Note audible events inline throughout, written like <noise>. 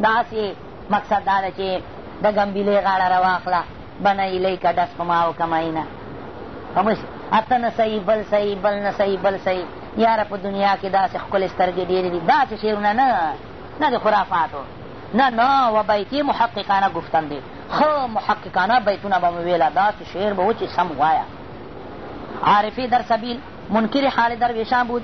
داسې مقصد دا ده چې د ګمبیلې غاړه راواخله بنه الیکه ډس په ما وکمینه خاموش اته نه صحیح بل صحیح بل نه صحیح بل صحیح یاره په دنیا کې داسې ښکلې سترګې ډېرې دي داسې شعرونه نه نه د خرافاتو نه نه و بیتې محققانه گفتن دي ښه محققانه بیتونه به مې ویله داسې شعر به و چې سم وایه عارفې در سبیل منکر حال درویشان بود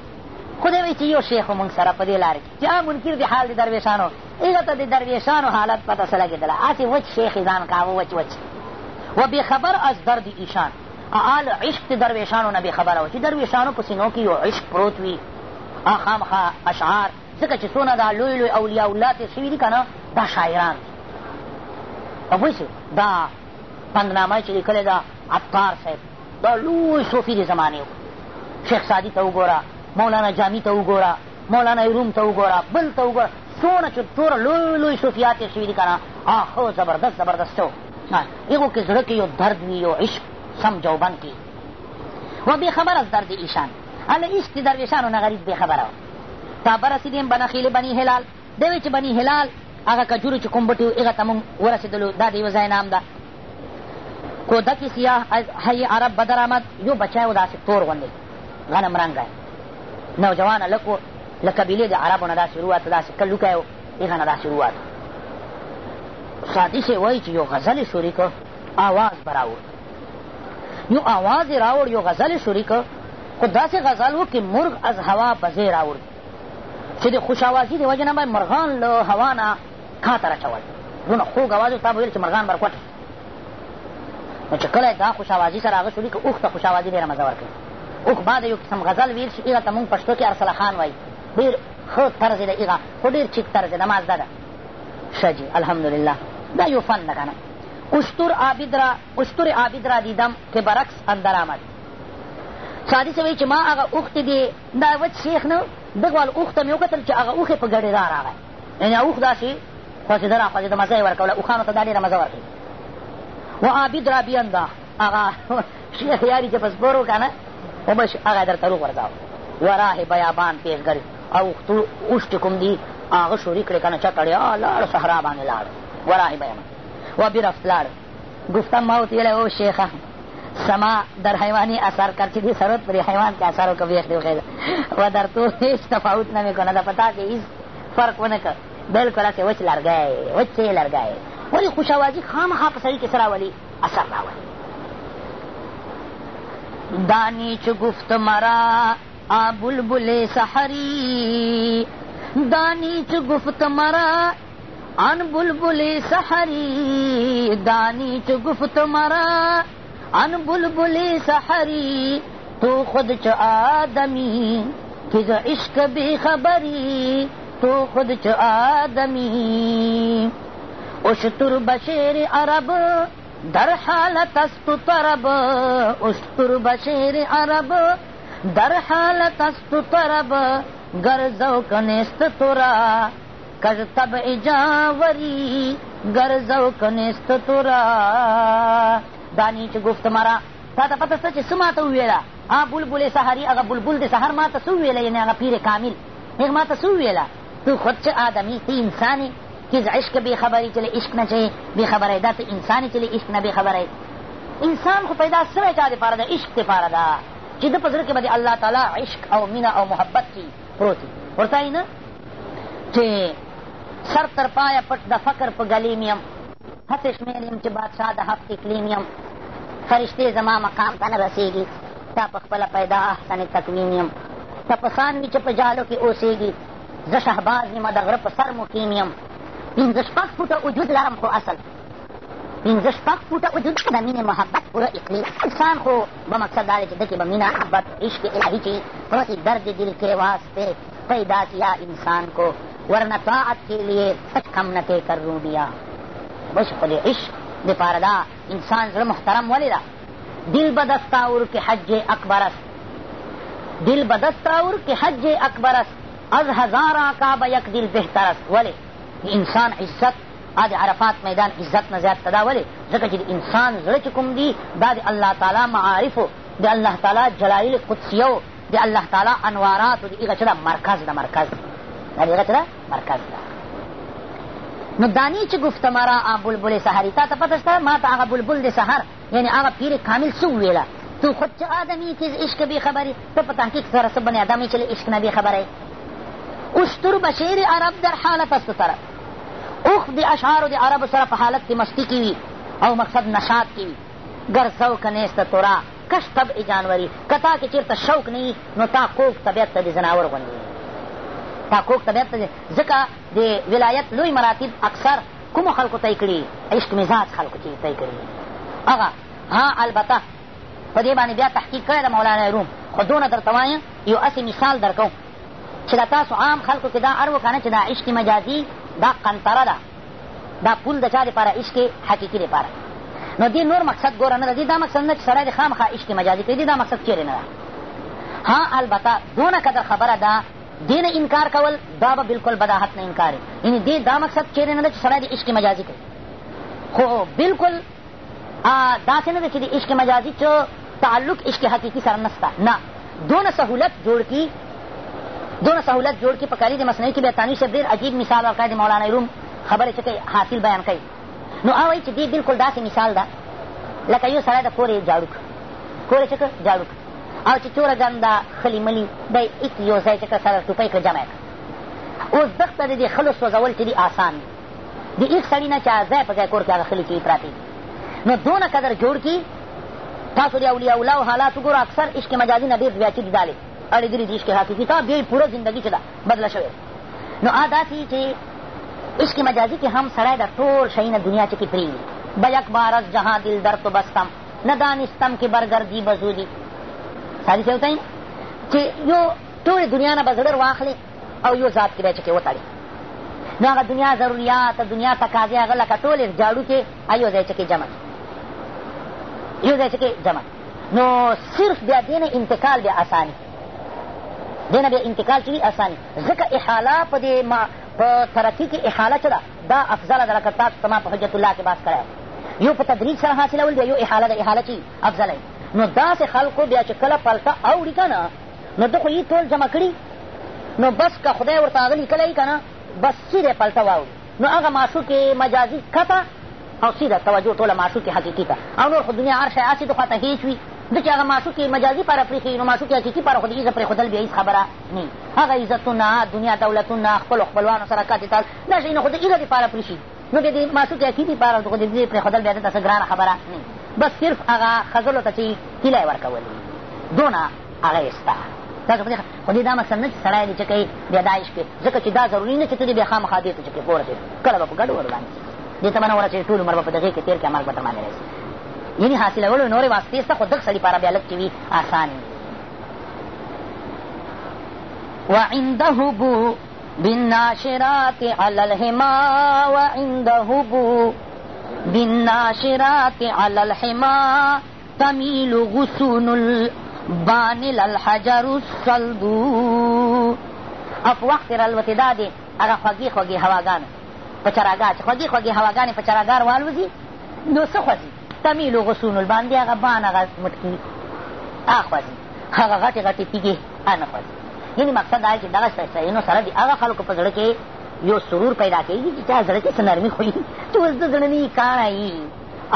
خدای وایي چې یو شیخ مونږ سره په دې لاره کښې چې هغه منکر د حال د درویشانو هغه ته د درویشانو حالت پته څه لګېدله هسې وچ شیخ یې ځان کاوه وچ وچ و بېخبر از درد ایشان آل عشق د درویشانو نه بېخبره وه چې درویشانو په سینو کې یو عشق پروت وي خامخا اشعار ځکه چې څونه دا لوی لوی اولیاء الله تېر شوي دي که نه دا شاعران دي پوه دا پندنامه چې لیکلې ده عطار صاحب دا لوی صوفي د زمانې و شیخ سادي ته وګوره مولانا جامی ته وګوره مولانا روم ته وګوره بل ته وګوره څونه چې ټوله لوی لوی صوفیات یې شوي دي که نه هو زبردست زبردست و هغو کې زړه کې یو درد وي یو عشق سم جوبند کي و بېخبره از درد ایشان هله عشق د درویشانو نه غریب بېخبره وه تا برسېدیم به نخیلې بني هلال دوی چې بني هلال هغه کجورو چې کوم بوټي و هغه ته مونږ ورسېدلو دا د یوه ځای نام ده کودکې سیاه حی عرب بدر آمد یو بچی و داسې تور غوندې غنم رنګه نوجوانه لک و له قبیلې د عربو نه داسې ورووته داسې کلوکی و هغه نه داسې ورووته سعدي صاحب وایي چې یو غزل یې شوري کړ اواز به راوړ یو اواز یې راوړ یو غزل یې شوري کړ خو داسې غزل و کې مرغ از هوا بزې راوړ چې د خوشاوازي د وجې نه به مرغان له هوا نه کاته راچول دونه خوږ اواز و تا به ویل چې مرغان برکوټ نو چې کله دا خوشاوازي سره هغه شوري کړ اوښ ته خوشاوازي ډېره مزه ورکوي عقبه د یو قسم غزل ویل شي هغه ته مونږ پښتو کې ارسله خان وایي ډېر ښه طرز دی هغه خو ډېر چیک طرز دی نماز ده ده ښه جي الحمدلله دا یو فن ده که نه استور عابد را استور عابد را دیدم که برعکس اندر آمد سادي څه وایي چې ما هغه اوښتې دی دا وچ شیخ نه دغه وال اوښ ته مې وکتل چې هغه اوښې په ګډېدا راغی یعنې اوښ داسې خوځېده را خوځېده مزه یې ورکوله اوښانو ته دا ډېره مزه ورکوي و عابد را بیانده هغه <laughs> شیخ یاري چې په سپور وکړه نه ومش هغه درته وغورځاو وراه بیابان پیشګر او اوښکې کوم دي هغه شوري کړې که نه چټړیا لاړ صحرا باندې لاړ وراه بیابان و برفت لاړ گفتم ما ورته ویلی او شیخه سما در حیوانی اثر کرچی دی سرود پری حیوان که اثر کو بیخ دی وخیده و در تو هیچ تفاوت نمیکنه ده پتا که هیچ فرق ونکه بلکل هسې وچ لرګی وچ یې لرګی ولې خوشاوازي خامخا په سړي کښې څه راولي اثر راولي دانی چو گفت مرا آ بلبل سحری دانی چو گفت مرا ان بلبل سحری دانی چو گفت مرا ان بلبل سحری تو خود چ آدمی که ز عشق بی خبری تو خود چ آدمی اشتر بشیر عرب در حالت است طرب استر بشیر عرب در حالت است طرب گرزو کنست تورا کج طبع جاوری گرزو کنست تورا دانی چې گفت مرا تا ته پته شته چې څه ماته وویله هغه بلبل سحري هغه بلبل د سحر ماته څه وویله یعنې هغه پیر کامل هغه ماته څه وویله تو خود چې آدمي ته انسان یې هیڅ عشق بې خبرې چې له عشق نه چې بې خبره داسې انسان چې له عشق نه بې خبره انسان خو پیدا سوی چا دپاره د عشق دپاره ده چې ده په زړه کې به د الله تعالی عشق او مینه او محبت کې پروت وي ورته نه چې سر تر پایه پټ د فقر په ګلیم یم هسې شمېر یم چې بادشاه د هفتې کلیم یم فرشتې زما مقام ته نه رسېږي تا په خپله پیدا احسن تکوین یم تپسان وي چې په جالو کې اوسېږي زه شهباز یم د غره په سر مقیم یم پنځه شپږ فوټه وجود لرم خو اصل پنځه شپږ فوټه وجود د مینې محبت پوره اقلیم انسان خو به مقصد دا دی چې ده کې به مینه محبت عشق الهي چې پروسی درد دل کے واسطے پیدا کیا انسان کو ورنہ طاعت کے لیے کچھ کم نہ تے کر رو دیا بشق د عشق د پاره دا انسان زړه محترم ولې ده دل به دست آور که حج اکبر است دل به دست آور که حج اکبر است از هزارا کا به یک دل بهتر است ولې د انسان عزت د عرفات میدان عزت نه زیات دا ولې ځکه چې د انسان زړه چې کوم دي دا د الله تعالی معارفو د الله تعالی جلایل قدسیو د الله تعالی انواراتو د هغه چې ده مرکز ده مرکز ده د هغه چې ده مرکز ده نو دانی چې گفته مرا بلبل سحری تا ته پته شته ما ته هغه بلبل د سحر یعنی هغه پیر کامل څه وویله تو خود چې آدمی تیز عشق بې خبرې ته په تحقیق سره څه بنې آدمی چې له عشق نه بې خبره اوستر بشیر عرب در حالت است طرف اوخ د اشعارو د عربو سره په حالت د مستی کې وي او مقصد نشاد کې وي گر ذوق نیست تورا کش طبع جانوری که تا کې چېرته شوق نه نو تا کوږ طبیعت ته د ځناور غوندې تا کوږ طبیعت ته ځکه د ولایت لوی مراتب اکثر کومو خلکو تی کړي عشق مزاج خلکو چې تی کړي هغه ها البته په دې باندې بیا تحقیق کړی د مولانا روم خو دونه درته وایم یو هسې مثال درکوم چې د تاسو عام خلکو کې دا ار وکړه چې دا عشق مجازي دا قنطره ده دا پول د چا دپاره عشق حقیقي دپاره نو دې نور مقصد ګوره نه ده دا مقصد نه چې سړی د خامخا عشق مجازي کوي دا مقصد چېرې نه ده ها البته دونه قدر خبره ده دې نه انکار کول دا به بلکل بداحت نه انکار یعنې دې دا مقصد چېرې نه ده چې سړی د عشق مجازي کوي خو بلکل داسې نه ده چې د عشق مجازي چې تعلق عشق حقیقي سره نسته نه دونه سهولت جوړ کړي دونه سهولت جوړ کړي په کالي د مصنوي کښې بیا ثانوي صاحب ډېر عجیب مثال ورکړی د مولانا روم خبرې چې کوي حاصل بیان کوي نو هغه وایي چې دې بلکل داسې مثال ده لکه یو سړی د کورې جاړو کړه کور یې چې کړه جاړو کړه او چې څوره ګنده خلي ملي دی ایک یو ځای چې کړه سره ټوپۍ کړه جمع یې کړه اوس دښته د دې خلو سوځول چې دي آسان دي د ایک سړي نه چې ځای په ځای کور کښې هغه خلي چې پراتې نو دونه قدر جوړ کړي تاسو د اولیاء اولاو حالات وګورو اکثر عشق مجازي نه ډېر زیاتې جدا اړېدلي دي عشق حقیقي ته بیا یې پوره زندګي چې ده بدله شوې نو هغه داسې چې عشق مجازي کې هم سړی د ټول شیونه دنیا چې کې پرېږدي به یک بار از جهاں دل در تو بستم ندانستم که برګردي بزودي ساری څه وتایي چې یو ټولې دنیا نه به زړه واخلې او یو ذات کې به یې چې کې وتړي نو هغه دنیا ضروریات دنیا تقاضې هغه لکه ټولې جاړو کې یو ځای چکې جمع یو ځای چکې جمع نو صرف بیا دې نه انتقال بیا اساني دې نه بیا انتقال چې وي اساني ځکه احاله په دې په ترقي کې احاله چې ده دا افضله ده لکه تاسو زما په حجت الله کې بحث کړی یو په تدریج سره حاصلول بیا یو احاله ده احاله چې افضله نو داسې خلکو بیا چې کله پلته اوري که نه نو ده خو یې ټول جمع کړي نو بس که خدای ورته هغه لیکلی که نه بس سیده پلته واوري نو هغه ماشو کې مجازي کته او سیده توجه ټوله ماشو کې حقیقي ته او نور خو دنیا هر شی هسې د خواته هېڅ وي ده چې هغه معشوقې مجازي پاره پرېښي نو معشوقې حقیقي پاره خو د عزت پرېښودل بیا هېڅ خبره نه هغه عزتونه دنیا دولتونه خپلو خپلوانو سره کاتې تاس دا شیونه خو د عزت دپاره پرېښي نو بیا د معشوقې حقیقي پاره خو د دې پرېښودل بیا دلته څه ګرانه خبره نه بس صرف هغه ښځلو ته چې هیله یې ورکول دونه هغه یې ستا تاسو په خو دې دا مثلا نه چې سړی دی چې کوي بیا دا عشق ځکه چې دا ضروري نه چې ته دې بیا خامخا دې ته چې پورسېږي کله به په ګډو ور وړاندې شي دې ته به نه ورسېږي ټول عمر به په دغې کښې تېر کړي مرګ به تر باندې راسي وینې حاصلولو نورې واسطې شته خو دغ سړي پاره بیا لږ چې وي اسان وعنده بو بالناشرات على الهما وعنده بو بالناشرات على الحما تميل غصون البانل الحجر الصلب افواح سره الوتې دا دی هغه خوږې خوږې هواګانو په چراګاه چې خوږې خوږې هواګانې په چراګاه والوځي نو څه خوځي تمیلو غسونو الباندی اغا بان هغه مټ کي اخوځي هغه غټې غټې تیږې انخوځي يعني یعنې مقصد دا چې دغه شینو سره د هغه خلکو په زړه کې یو سرور پیدا کېږي چې چا زړه کې څه نرمي خوري چې اوس د زړه نه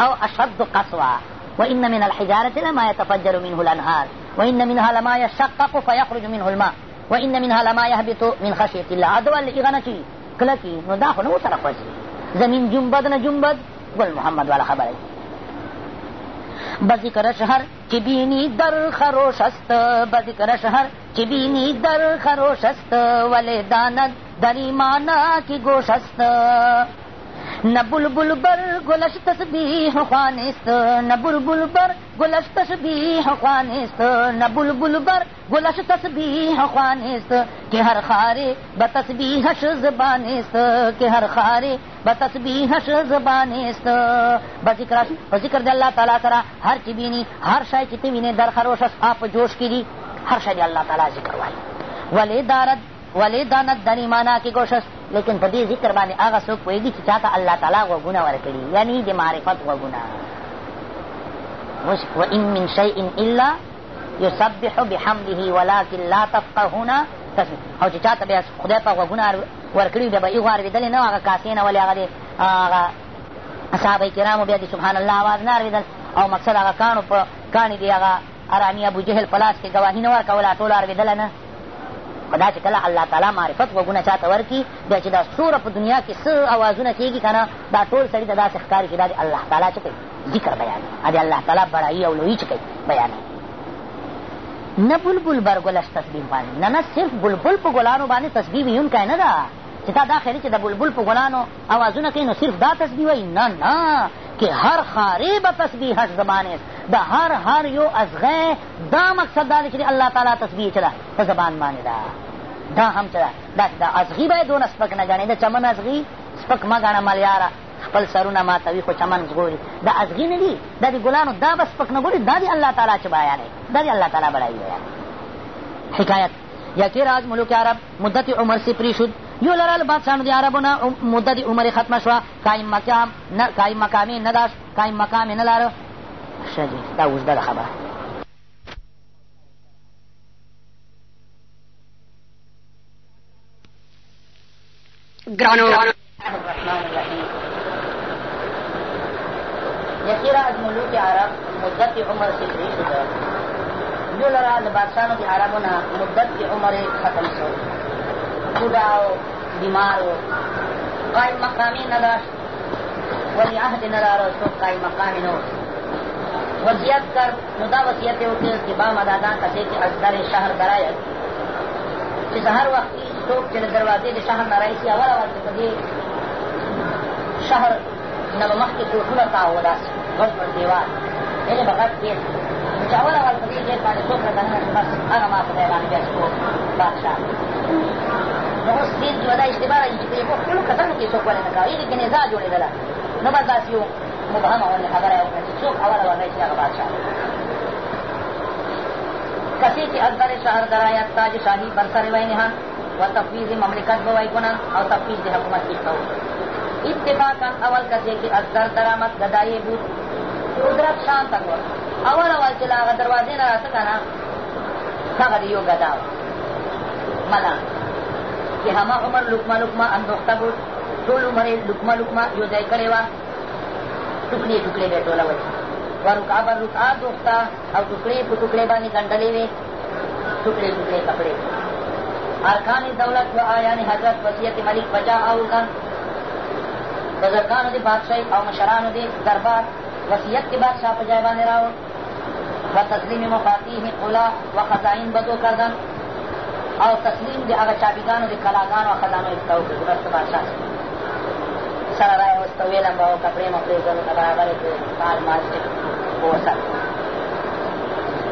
او اشد و این من الحجارت لما يتفجر منه الأنهار این منها لما يشقق فيخرج منه الماء این منها لما يهبط من خشية الله أدوال لإغنى چی کلکی نو داخل نو نه ورسره زمین جنبد نجنبد گل محمد والا خبره بذکر شهر که بینی در خروش است بذکر شهر که بینی در خروش است ولی داند در ایمانا کی گوش است نه بلبل بر گلش تسبیح خوانست نه بلبل بر گلش تسبیح خوانست نه بلبل بر گلش تسبیح خوانست که هر خاره به تسبیحش زبانست که هر خاره به تسبیحش زبانست به ذکرش په ذکر د الله تعالی سره هر چې بیني هر شی چې ته وینې در خروش ستا په جوش کې دي هر شی د الله تعالی ذکر وایي ولې دارد ولې داند در ایمانا کې ګوشست لیکن په دې ذکر باندې هغه څوک پوهېږي چې چا ته الله تعالی غوږونه ورکړي یعنې د معرفت غوږونه اوس وان من شیء الا یسبح بحمده ولکن لا تفقهون تسبیح او چې چا ته بیا خدای په غوږونه ورکړي بیا به هغو اورېدلې نه هغه کاسې نه ولې هغه د هغه صحابه کرامو بیا د سبحان الله اواز نه اورېدل او مقصد هغه کاڼو په کاڼې د هغه ارامي ابوجهل په لاس کښې ګواهي نه ورکوله ټوله اورېدله نه خو دا چې کله الله تعالی معرفت غوږونه چا ته ورکړي بیا چې دا څوره په دنیا کې څه اوازونه کېږي که نه دا ټول سړي ته داسې ښکاري چې دا د الله تعالی څه کوي ذکر بیانوي د الله تعالی بړایي او لویي څه کوي بیانوي نه بلبل برګلش تسبیح باندې نه نه صرف بلبل په ګلانو باندې تسبیح ویونکی نه ده چې تا دا خیري چې د بلبل په ګلانو اوازونه کوي نو صرف دا تسبیح وایي نه نه که هر خاری به تسبیحش زبان است د هر هر یو از غی دا مقصد دا دی چې الله تعالی تسبیح چه ده په زبان باندې ده دا هم چه ده دا چې د ازغي باید دونه سپک نه ګڼې د چمن ازغي سپک مه ګڼه ملیاره خپل سرونه ماتوي خو چمن ژغوري دا ازغي نه دي دا د ګلانو دا به سپک نه ګوري دا د الله تعالی چه بیانې دا د الله تعالی بړایي حکایت یکی راز ملوک عرب مدت عمر سے پری شد یو لرل بادشاهانو د عربونه مدت عمر ختمه شوه قایم مقام قایم مقامې نه داشت قایم مقام یې نه لاره ښه دي دا اوږده ده خبره ګرانو الرحمن الرحیم یسیره از ملوک عرب مدت عمر سفری شده یو لرا د بادشاهانو د عربونه مدت عمر ختم شوه بوډا و بیمار و قایم مقامی نه داشت ولی عهد نه داره څوک قایم مقامی نه وصیت کرد نو دا وصیت یې وکړ چې بام ادادان ته دی چې از در شهر درایت چې سهر وخت څوک چې د دروازې د شهر نه رایسي اول اول چې په دې شهر نه به مخکې کوټونه تاو داسې غټ غټ دیوال یعنې به غټ کېس چې اول اول په دې ګیټ باندې څوک را دننه بس هغه ما په دی باندې بیا سپور بادشاه نو اوس دې دا اشتباه راځي چې په خپلو کتنو کې څوک ولې نه کوي دې کې نزا جوړېدله نو بس داسې یو مبهمه غوندې خبره یې وکړه چې څوک اوله ورغی چې هغه بادشاه کسی چې اکبر شهر درایت تاج شاهي بر سر وی نهان و تفویض مملکت به وی کنن او تفویض حکومت کې کوو اتفاقا اول کسی کې اکبر درآمد گدایې بود قدرت شان تک اول اول چې له هغه دروازې نه راڅه که نه هغه د یو ګدا منا کہ ہما عمر لکما لکما اندوختہ گٹ ٹو عمر لکما لکما یو جی کرے وا ٹکڑے ٹکڑے بیٹو لا رکا دوکھتا اور ٹکڑے بانگن ڈلے ٹکڑے کپڑے آرخان دولت و آیا نے حضرت وسیعت ملک بجا غم بزرگان دے بادشاہ او مشران دے دربار وسیعت کے بعد شاہ بجائے راو و تسلیم مفاتیح مفاسی اولا و خزائن بدو کردن او تسلیم د هغه چاپېګانو د کلاګانو او خزانو ته وکړي وروسته بادشاه سره را یې ورته ویلم به وکړه پرېمه پرېږدو ته برابرې د کال ماسټر ووسل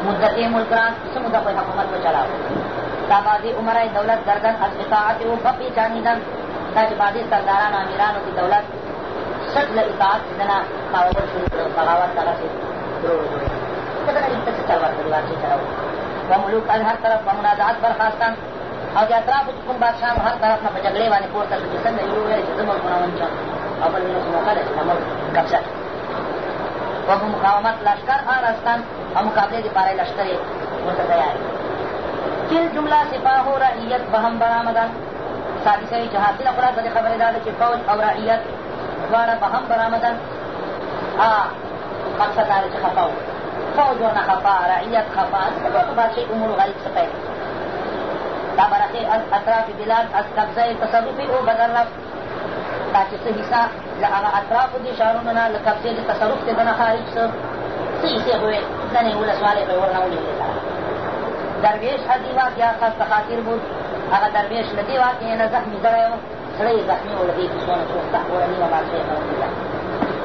مدت یې ملکران څه مده خو حکومت وچلاو دا بعضې عمرای دولت گردن از اطاعت و بپېچانېدل دا چې بعضې سرداران امیرانو کې دولت شک له اطاعت نه تاوبل شروع کړو بغاوت دغسې دروړو جوړې څه ډول څه چل ورکړي واقع چلو و ملوک از هر طرف به منازعت برخواستن او د اطرافو چې کوم بادشاه هر طرف نه په جګړې باندې پورته شو چې څنګه یو ویل چې زه ملکونه ونیسم او بل مینوس موقع ده چې دا ملک قبضه و په مقاومت لشکر آراستن او مقابلې دپاره یې لشکر یې ورته تیار کل جمله سپاه و رعیت به هم برآمدن ثابته وي چې حاصله خوراک د دې خبرې دا ده چې فوج او رعیت دواړه به هم برآمدن مقصد دا ده چې خفه فوجونه خفا رعیت خفا دغه بادشي امور غریب څه دا برخې اطراف بلاد از قبضه تصرفي او بدل رفت دا چې څه حصه له هغه اطرافو دي ښارونو نه له قبضې د تصرف دې نه خارج څه څه حصې خو یې ځنې ولسوالۍ به یې ورنه ونیولې درویش ادیوات یا خسته خاطر بود هغه درویش له دې واقعې نه زخمي کړی و سړی یې زخمي و له دې کیسو نه څو سخت ورنیوه بادشاه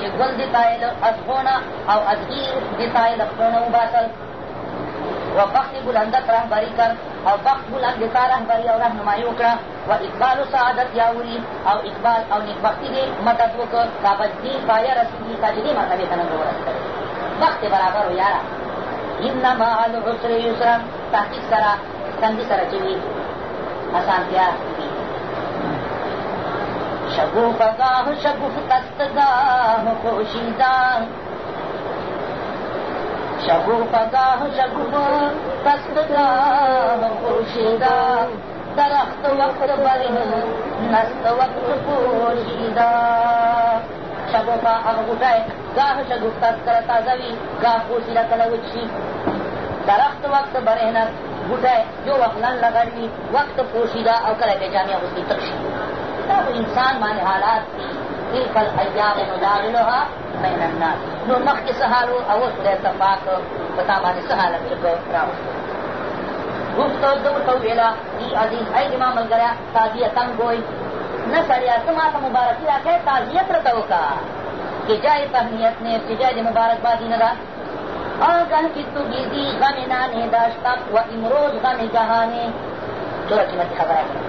چې ګل دې تایل ازغونه او ازغیر دې تایل خپلونه وباسل و بخت بلندت رهبری کر او بخت بلند تا رهبری او رهنمایي وکړه و اقبال و سعادت یاوري او اقبال او نیکبختي دې مدد وکړ دا به دې پایه رسېږي تا چې دې مرتبې ته نن ورسېدل بخت برابر و یاره ان مع العسر یسرا تحقیق سره تنګي سره چې وي اسانتیا شگوفگاه شگوف دستگاه پوشیدان شگوفگاه شگوف دستگاه پوشیدان درخت وقت برین نست وقت پوشیدان شگوفا اغبوشای گاه شگوف دستگاه تازوی گاه پوشیده کلوچی درخت وقت برهنت بوټی یو وخت لنډه لګړ وي وخت پوشیده او کله بې جامې اغوستي تک شي سب انسان مان حالات کی دل پر حیام مجاغ لوہا محن نو مخ کے سہارو او سرے تفاق بتا مان سہارا چکو راو گوب تو دو تو ویلا دی عزیز ای جما مل گریا تازیہ تم گوئی نہ سریا سما تا مبارکی راکے تازیت رتو کا کہ جائے تہمیت نے تجائے مبارک بادی نہ اور گن کی تو گیزی غم نانے داشتا و امروز غم جہانے چورا کی خبر ہے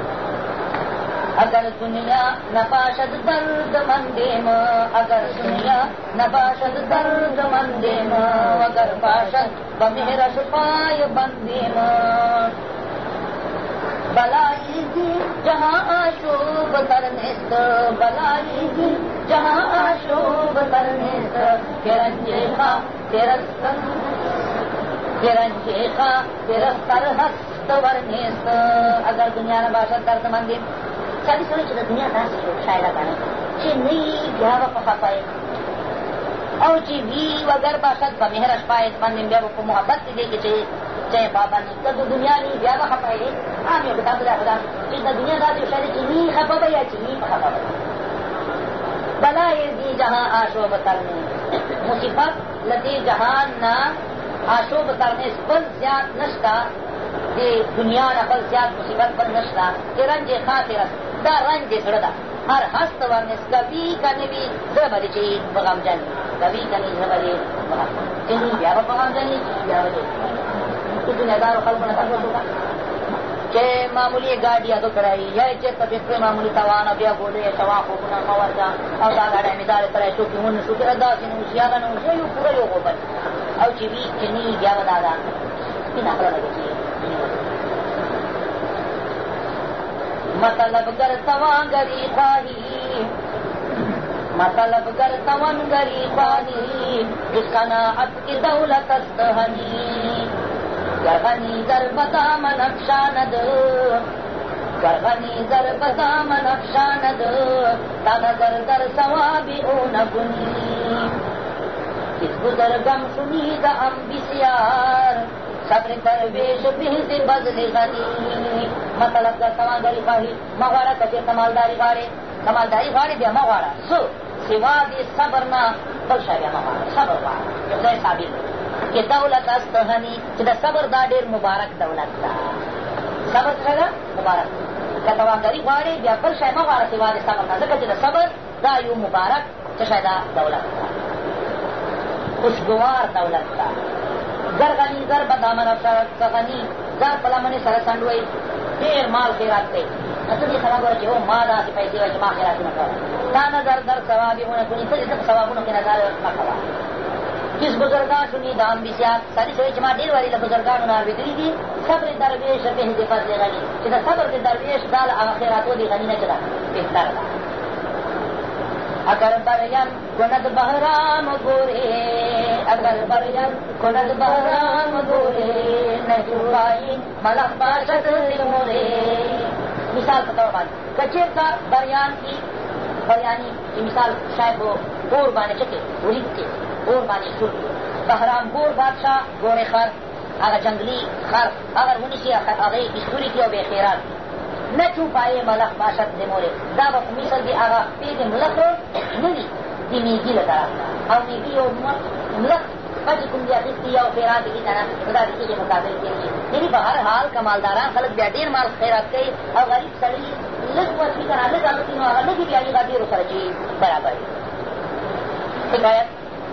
اگر دنیا نپاشد درد مندے اگر سنیا نپاشد درد مندے اگر پاشد بمیر بندے بلائی جہاں شوب کرنے سے جہاں آشوب کرن کرن چیخا چیخا تیرستن شوب ورنیجیکر تیرے اگر دنیا نواشت درد مندے سړي سره چې د دنیا داسې شو شاعره ګڼي چې نه یي بیا به په خفایي او چې وي وګر باشد به مهره شپایت باندې بیا به په محبت کې دی کې چې چاہے پابندی کا تو دنیا نہیں زیادہ خفا ہے عام یہ بتا بلا خدا کہ نہ دنیا دار جو شہر کی نہیں خفا بھائی یا چینی خفا بھائی بلا یہ دی جہاں آشو بتانے مصیبت لدی جہان نہ آشو بتانے بل زیاد نشتا دے دنیا نہ بل زیاد مصیبت بل نشتا کہ رنج خاطر دا رنج سڑا دا ہر ہست و نس کبھی کبھی بھی زبر چی بغم جانی کبھی کبھی زبر بغم چنی بیا بغم جانی بیا بجے کچھ نظار خلق نہ کر ہوگا کہ معمولی گاڑی ادو کرائی یا چیز تب اس پہ معمولی توان بیا بولے شوا خوبنا موار جا اور دا گاڑی مدار کرائی شو کی ہن شو کی ادا سن اسیا دا نو اسیا یو پورا یو ہو بس او چی بھی چنی بیا بدا دا کی نہ کر لگی مطلب گرتواں گری خواہی مطلب گرتواں گری خواہی جس کا نعت کی دولت است ہنی گرغنی ضربتا من افشاند گرغنی ضربتا من افشاند تا نظر در ثوابی او نکنی کس گزر گم سنی دا ام بسیار صبر درویش به سے بزل غنی مطلب دا سمالداری غواړي ما غواړه که چېرته مالداري غواړې سمالداري غواړې بیا ما غواړه څه سوا دې صبر نه بل شی بیا ما غواړه صبر غواړه چې خدای صابر چې دولت است غني چې د صبر دا ډېر مبارک دولت ده صبر څه ده مبارک که توانګري غواړې بیا بل شی مه غواړه سوا دې صبر نه ځکه چې د صبر دا یو مبارک څه شی ده دولت ده خوشګوار دولت ده زر غنی زر به دامن غنی زر په لمنې سره سنډوئ ډېر مال خیرات کوي ته دې سره ګوره چې هو ما داسې پیسې وایي چې ما خیراتونه کوه تا نه در در ثوابونه کني ته دې ته په ثوابونو کښې نظر مه کوه کس بزرگان سنی دام بسیات سړي سړي چې ما ډېر واري له بزرګانو نه اورېدلي دي صبر درویش به دې فضل غني چې د صبر د درویش دا له هغه خیراتو دې غني نه چې ده بهتر ده اگر کند بہرام گورے اگر کند بہرام گورے باشد مورے مثال کے طور پر کچے کا بریان کی بریانی کی مثال شاید وہ گور بانے چکے وہ لکھ کے بانے مانے چوری بہرام گور بادشاہ گورے خر اگر جنگلی خر اگر منی سے اگر اسکولی کی اور بے خیرات کی نہ چھو پائے ملک باشد دے مورے دا با کمیسل دی آغا پید ملک رو نوی دی نیگی لگا او نیگی او ملک پچی کم دیا دیتی یا پیرا دیتی طرح خدا دیتی کے مقابل کے لیے یعنی بہر حال کمالداران خلق بیا دیر مال خیرات کئی اور غریب سڑی لگ وچی کنا لگ آلتی نو آغا لگی بیا لگا دیر سرچی برابر حکایت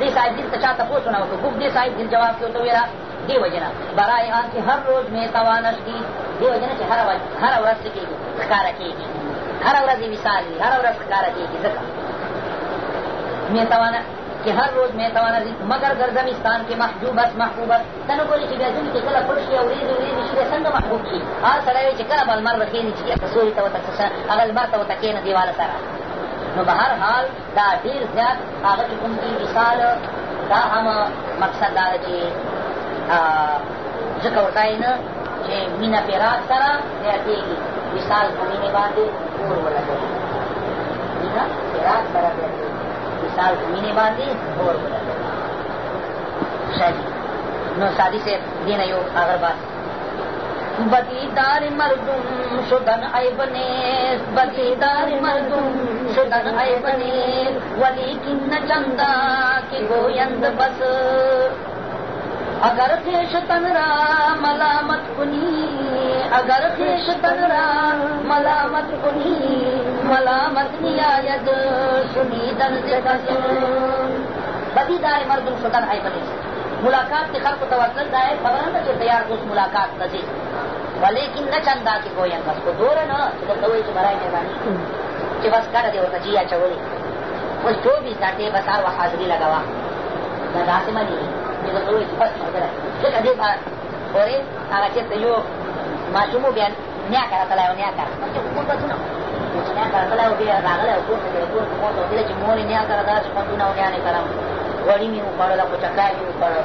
دې صاحب دین ته چا تپوس ونه وکړو ګوپ دې صاحب دین جواب کې ورته ویله دې وجې نه برای آن چې هر روز مې توانش دي دې وجې نه چې هره ورځ څه کېږي ښکاره کېږي هره ورځ یې مثال وي هره ورځ ښکاره کېږي ځکه مې توانه چې هر روز مې توانه دي مګر ګرځمستان کې محجوب است محبوب است ته نه ګورې چې بیا ځینې چې کله پړ شي او ورېځې ورېځې شي بیا څنګه محبوب شي هغه سړی وایي چې کله به لمر به کښېني چې سوري ته ورته هغه لمر ته ورته کښېنه دېواله سره نو بہر حال دا دیر زیاد آغا چی کم دی مثال دا ہم مقصد دار چی ذکر ورطائی نا چی مینا پی رات سرا دیر دیگی مثال کمینے باندے اور ولا دیگی مینا پی رات سرا دیر دیگی مثال کمینے باندے اور ولا دیگی شاید نو سادی سے دینا یو آگر بات بگی دار مردم شدن اے بنے بزی دار مردم شدن اے بنے ولی کن چندا کی گویند بس اگر تنرا ملامت کنی اگر تنرا ملامت کنی ملامت سنی دن ملا متنی بدی دار اے بنے ملاقات کے خال کو گائے بن بجے تیار اس ملاقات بجے ولیکن نه چندا کې ګویا بس خو دوره نه چې درته وایي چې برای میداني چې بس ګډه دې ورته جي اچولې اوس چوبیس ګنټې بس هر وخت حاضري لګوه دا داسې مني چې درته وایي چې بس ملګری ځکه دې پورې هغه چېرته یو ماشوم و بیا نیا کره تللی و نیا کره کور بسونه چې نیا کره تللی و بیا راغلی و کور ته کور ته مور ته ویله چې مور یې نیا کره داسې خوندونه و نیا نه کرم غوړي مې وخوړله خو چکرای مې وخوړه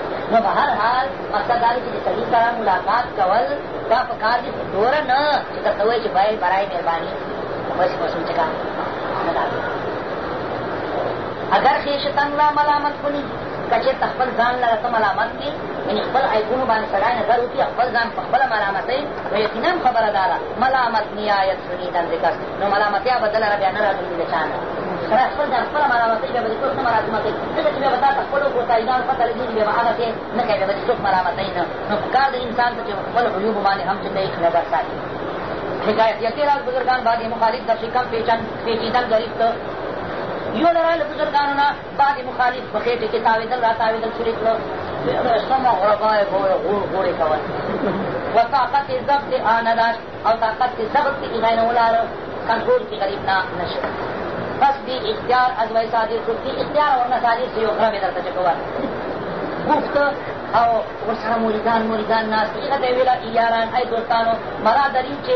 نو په هر حال مقصد دا چې د سړي سره ملاقات کول دا په کار دي خو دوره نه چې درته وایي چې باید برای مهرباني بس مسوچ کا اگر خیشتن را ملامت کنی کچه تخپل ځان لره ته ملامت کړي یعنې خپل عیبونو باندې سړی نظر وکړي خپل ځان پخپله ملامتوي نو یقینا خبره دا ده ملامت نیایت سني دن ذکر نو ملامتیا به دلره بیا نه راغلي د چا نه کنه خپل ځان خپله ملامتوي بیا به دې څوک نه ملامتوي ځکه چې بیا به تا ته خپلو کوتاهیګانو پته لګېږي بیا به هغه پې نه کوي بیا به دې څوک ملامتوي نه نو پکار د انسان ته چې خپل عیوبو باندې هم چې دی نظر ساتي حکایت یقیر از بزرگان بعد مخالف در شکم پیچیدن گریفت یو لرا له بزرګانو نه بعد مخالف په خېټې کې تاوېدل را تاوېدل شروع کړو سمه غربا یې غوړ غوړې کول و طاقت یې ضبط آنه داشت او طاقت یې ضبط کې غیر ولاړ کنټرول کې غریب نه نشو بس بی اختیار از وی صادر شد بی اختیار ورنه صادر شي یو غره مې درته چکول گفته او ورسره مریدان مریدان ناست هغه ته یې ویله یاران ای دوستانو مرا در این چې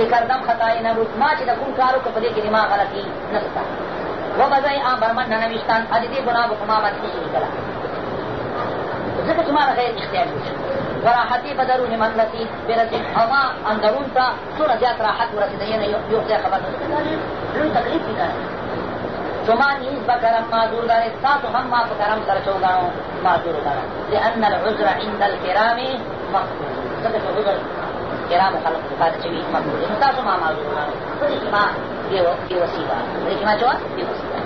بکردم خطای نبود ما چې د کوم کار وکړه په دې کې ما غلطي نشته وبځئ آ برمن ننویشتان ادې ګناه به خو ما باندې نشي لیکله ځکه چې ما غیر اختیار وشو وراحتي بدرون من نسي برسي اما اندرون تا سورة زیات راحت ورسي دينا يوخزي ځای خبر نه لوی تکلیف دي کنه شما نیز به کرم معذور داري ساتو هم ما په سر سره چې وګڼو معذور وګڼه لأن العزر عند الكرام مقبول ځکه چې عذر کرام خلق پاتې شوي مقبول نو تاسو ما معذور وګڼو په دې کې ما بې وسیله په دې کې ما چې بې وسیله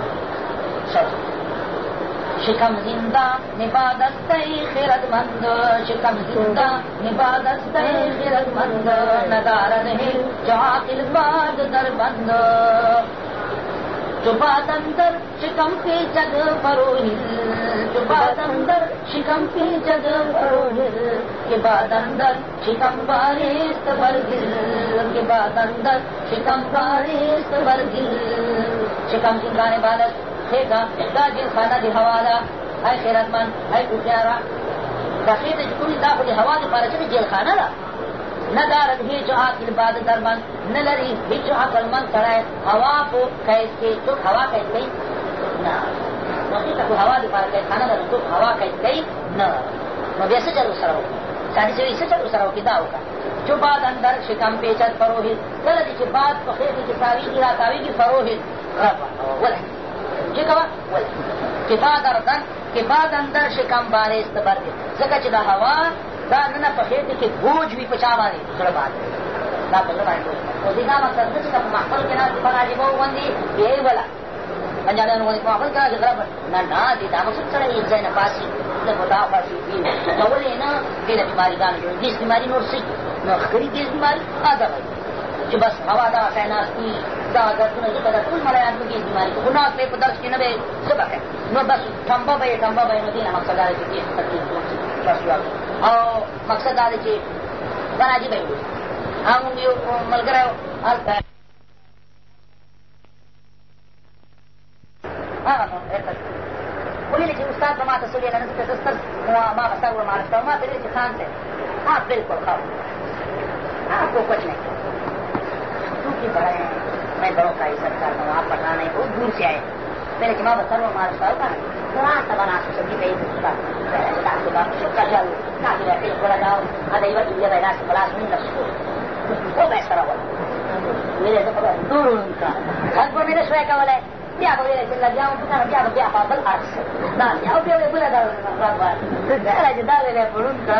شکم زندہ نبادست خیرت مند شکم زندہ نبادست خیرت مند ندارن چہا گل باد در بند جو بات اندر شکم فی جگ پروہل بات اندر شکم پھی جگ پروہل کے بعد اندر شکم بارس برگل کے بعد اندر شکم بارس ورگل شکم ہندا نال خیزه احتاج خانه د هوا ده ای خیرتمند ای هوښیاره دا خیزه چې کومې دا خو د هوا دپاره چې جیلخانه ده نه دارد هیچ عاقل بعد درمن نه لري هیچ عقلمند سړی هوا په قید کې څوک هوا قید کوي نه مخکې خو هوا دپاره قیدخانه ده نو څوک هوا قید کوي نه نو بیا څه چل ورسره وکړو ثاني شوي څه چل ورسره وکړي دا وکړه چو باد اندر شکم پیچت فروهد کله دې چې باد په خیر کې چې تاویږي را تاویږي فروهد غرب ولې چه کوه ولی چې تا دردن که بعد اندر شکم بارې استبر دی ځکه چې د هوا دا ننه په خېټې کې بوج وي په چا باندې زړه باندې دا په زړه باندې او دې دا مقصد نه چې په محفل کې ناست په عجیبه وغوندې بې وله پنجابیانو باندې په محفل کې ناست غره نه نه دې دا مقصد سره یو ځای نه پاسي د مدا پاسي وي نو ولې نه دې بیماری ګانې جوړې بیماری نور څه نو خري دې بیماری آدم چې بس هوا دا کائنات دي دا دردونه دي دا ټول ملایان پکې بیماري خو ګناه پرې په درس کې نه به څه پکې نو بس ټمبه به یې ټمبه به یې نو دې نه مقصد دا دی چې بس او مقصد دا دی چې براجي به یې او موږ یو ملګری هلته هغه ویلې چې استاد به ما ته څه ویل نه ځکه زه ستر ما به سر ور معرف کوم ما ته ویل چې خان صاحب ها بالکل خاو ها کوکوچ نه کی میں بڑوں کا ہوں آپ نہیں بہت دور سے آئے میرے مطلب سرو مسا پورا سب ناسوڑا جاؤ ادائیس راستے دور گھر بے سوائے والے جاؤں کھانا بہت بابل کا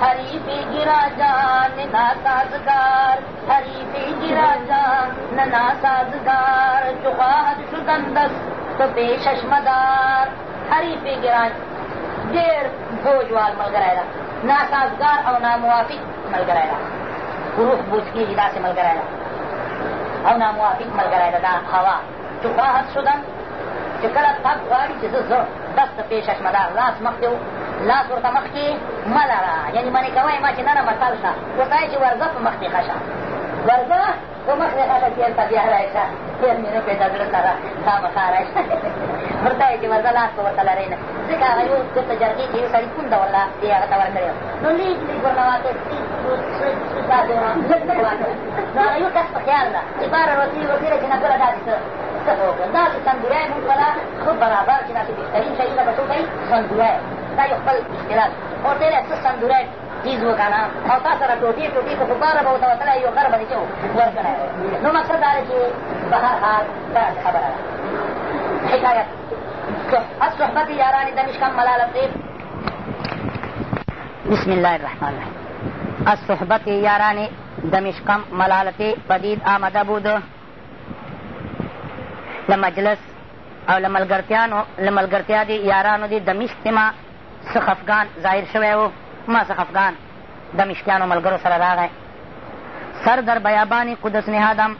हरीफी गिरा जान ना साजगार हरीफी गिरा जान ना साजगार चुकाहत शुदंदस तो पेशश मदार हरीफी गिरा ډېر بوجوال ملګری ده ناسازګار او ناموافق ملګری ده روح بوج کېږي داسې ملګری ده او ناموافق ملګری ده دا هوا چې خواهد شدن چې کله تګ غواړي چې زه زه دست پیشش مدار لاس مخکې لاس ورته مخکې مه لره یعنې منې کوی ما چې ننه متل شه ورته چې ورځه په مخکې ښه شه ورځه په مخکې ښه شه تېرته بیا راشه تېر مې نه پېدا زړه سره دا مخه راشه ورته یې چې ورځه لاس به ورته لرې نه ځکه هغه یو دلته جرګې کې یو سړي کوم ډول لاس دې هغه ته ورکړی نو لږ لږ ورته واخېست نو هغه یو کس په خیال ده چې باره روتي وکړه چې نه کله داسې څه څه به وکړه داسې سندوری مونږ به خو برابر چې داسې بهترین شي نه به څه کوي سندوری دا یو خپل اختلاف او تیلی څه سندوری چیز وکنه او تا سره ټوټې ټوټې که پکاره به ورته وتلی یو غر به دې چې ورکړی نو مقصد دا دی چې په هر حال داسې خبره ده حکایت الصحبت یاران دمشقم ملال الطیب بسم الله الرحمن الرحیم الصحبت یاران دمشقم ملالت پدید آمده بود لمجلس او لملګرتیا دی یارانو دی دمشق ما څه خفګان ظاهر شوی و ما څه خفګان د مشکیانو ملګرو سره راغی سر در بیابان قدس نهادم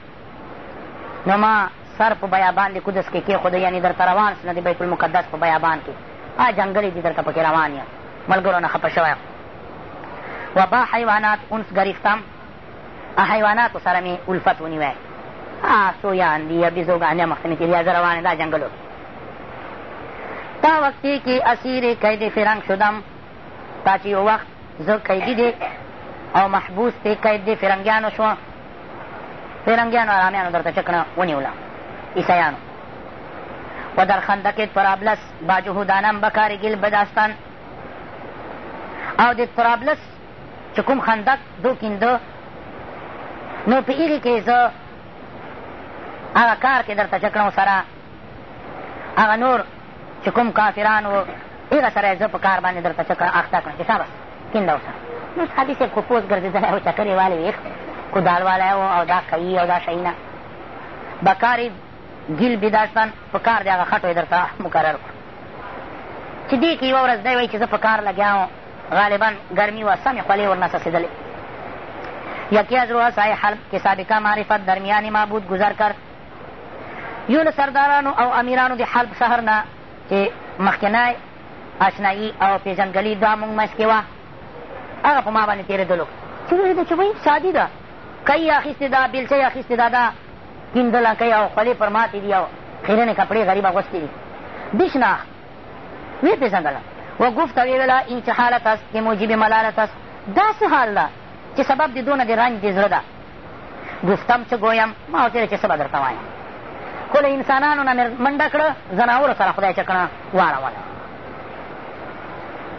نو ما سر په بیابان د قدس کې کېښوده یعنې درته روان سم د بیت المقدس په بیابان کې آ جنګلې دي درته پکې روان یم ملګرو نه خفه شوی و با حیوانات اونس گرفتم حیواناتو سره مې الفت ونیوی آ سویا اندي یا بیزوګانې مخکې مې تېریا زه روانې دا جنګلو تا وقتی که اسیر قید فرنگ شدم تا چې یو وخت زه قیدي دی او محبوس دی قید دی فرنګیانو شو فرنګیانو ارامیانو درته چکنه ونیوله عیسیانو و در خندق طرابلس با جهودانم بکار گل بداستان او د طرابلس چې کوم خندق دو کینده نو په هغې کې زه هغه کار کې درته چکړم سره هغه نور چې کوم کافران و هغه سره یې زه په کار باندې درته څه اخته کړم چې سا بس کینده اوسه نو صحابي صاحب خو پوز ګرځېدلی و چکر یې والی ویښ کودال والی و او دا کوي او دا شی نه بکار یې ګیل بېداشتن په کار د هغه خټو یې درته مقرر کړو چې دې کښې یوه ورځ دی وایي چې زه په کار لګیا وم غالبا ګرمي وه سمې خولې ورنه څڅېدلې یکی از روح سای حلب که سابقه معرفت درمیان معبود گذر کرد یون سردارانو او امیرانو د حلب شهر نه مخکنی اشنایی او پیژنګلي دا مونږ منځ کې وه هغه په ما باندې تېرېدلو چې ولیده چې وایي سادي ده کئی اخیستې ده بیلچۍ اخیستې ده دا کیندله کوي او خولې پرماتې دي او خیرنې کپړې غریب اغوستې دي دشنه ویې پېژندله وګفت ویویله ان چې حالت است د موجب ملالت است داسې حال ده چې سبب د دونه د رنج د زړه ده گفتم چه گویم ما ورته چې څه به درته وایم خو له انسانانو نه منډه کړه ځناورو سره خدای چکڼه واړوله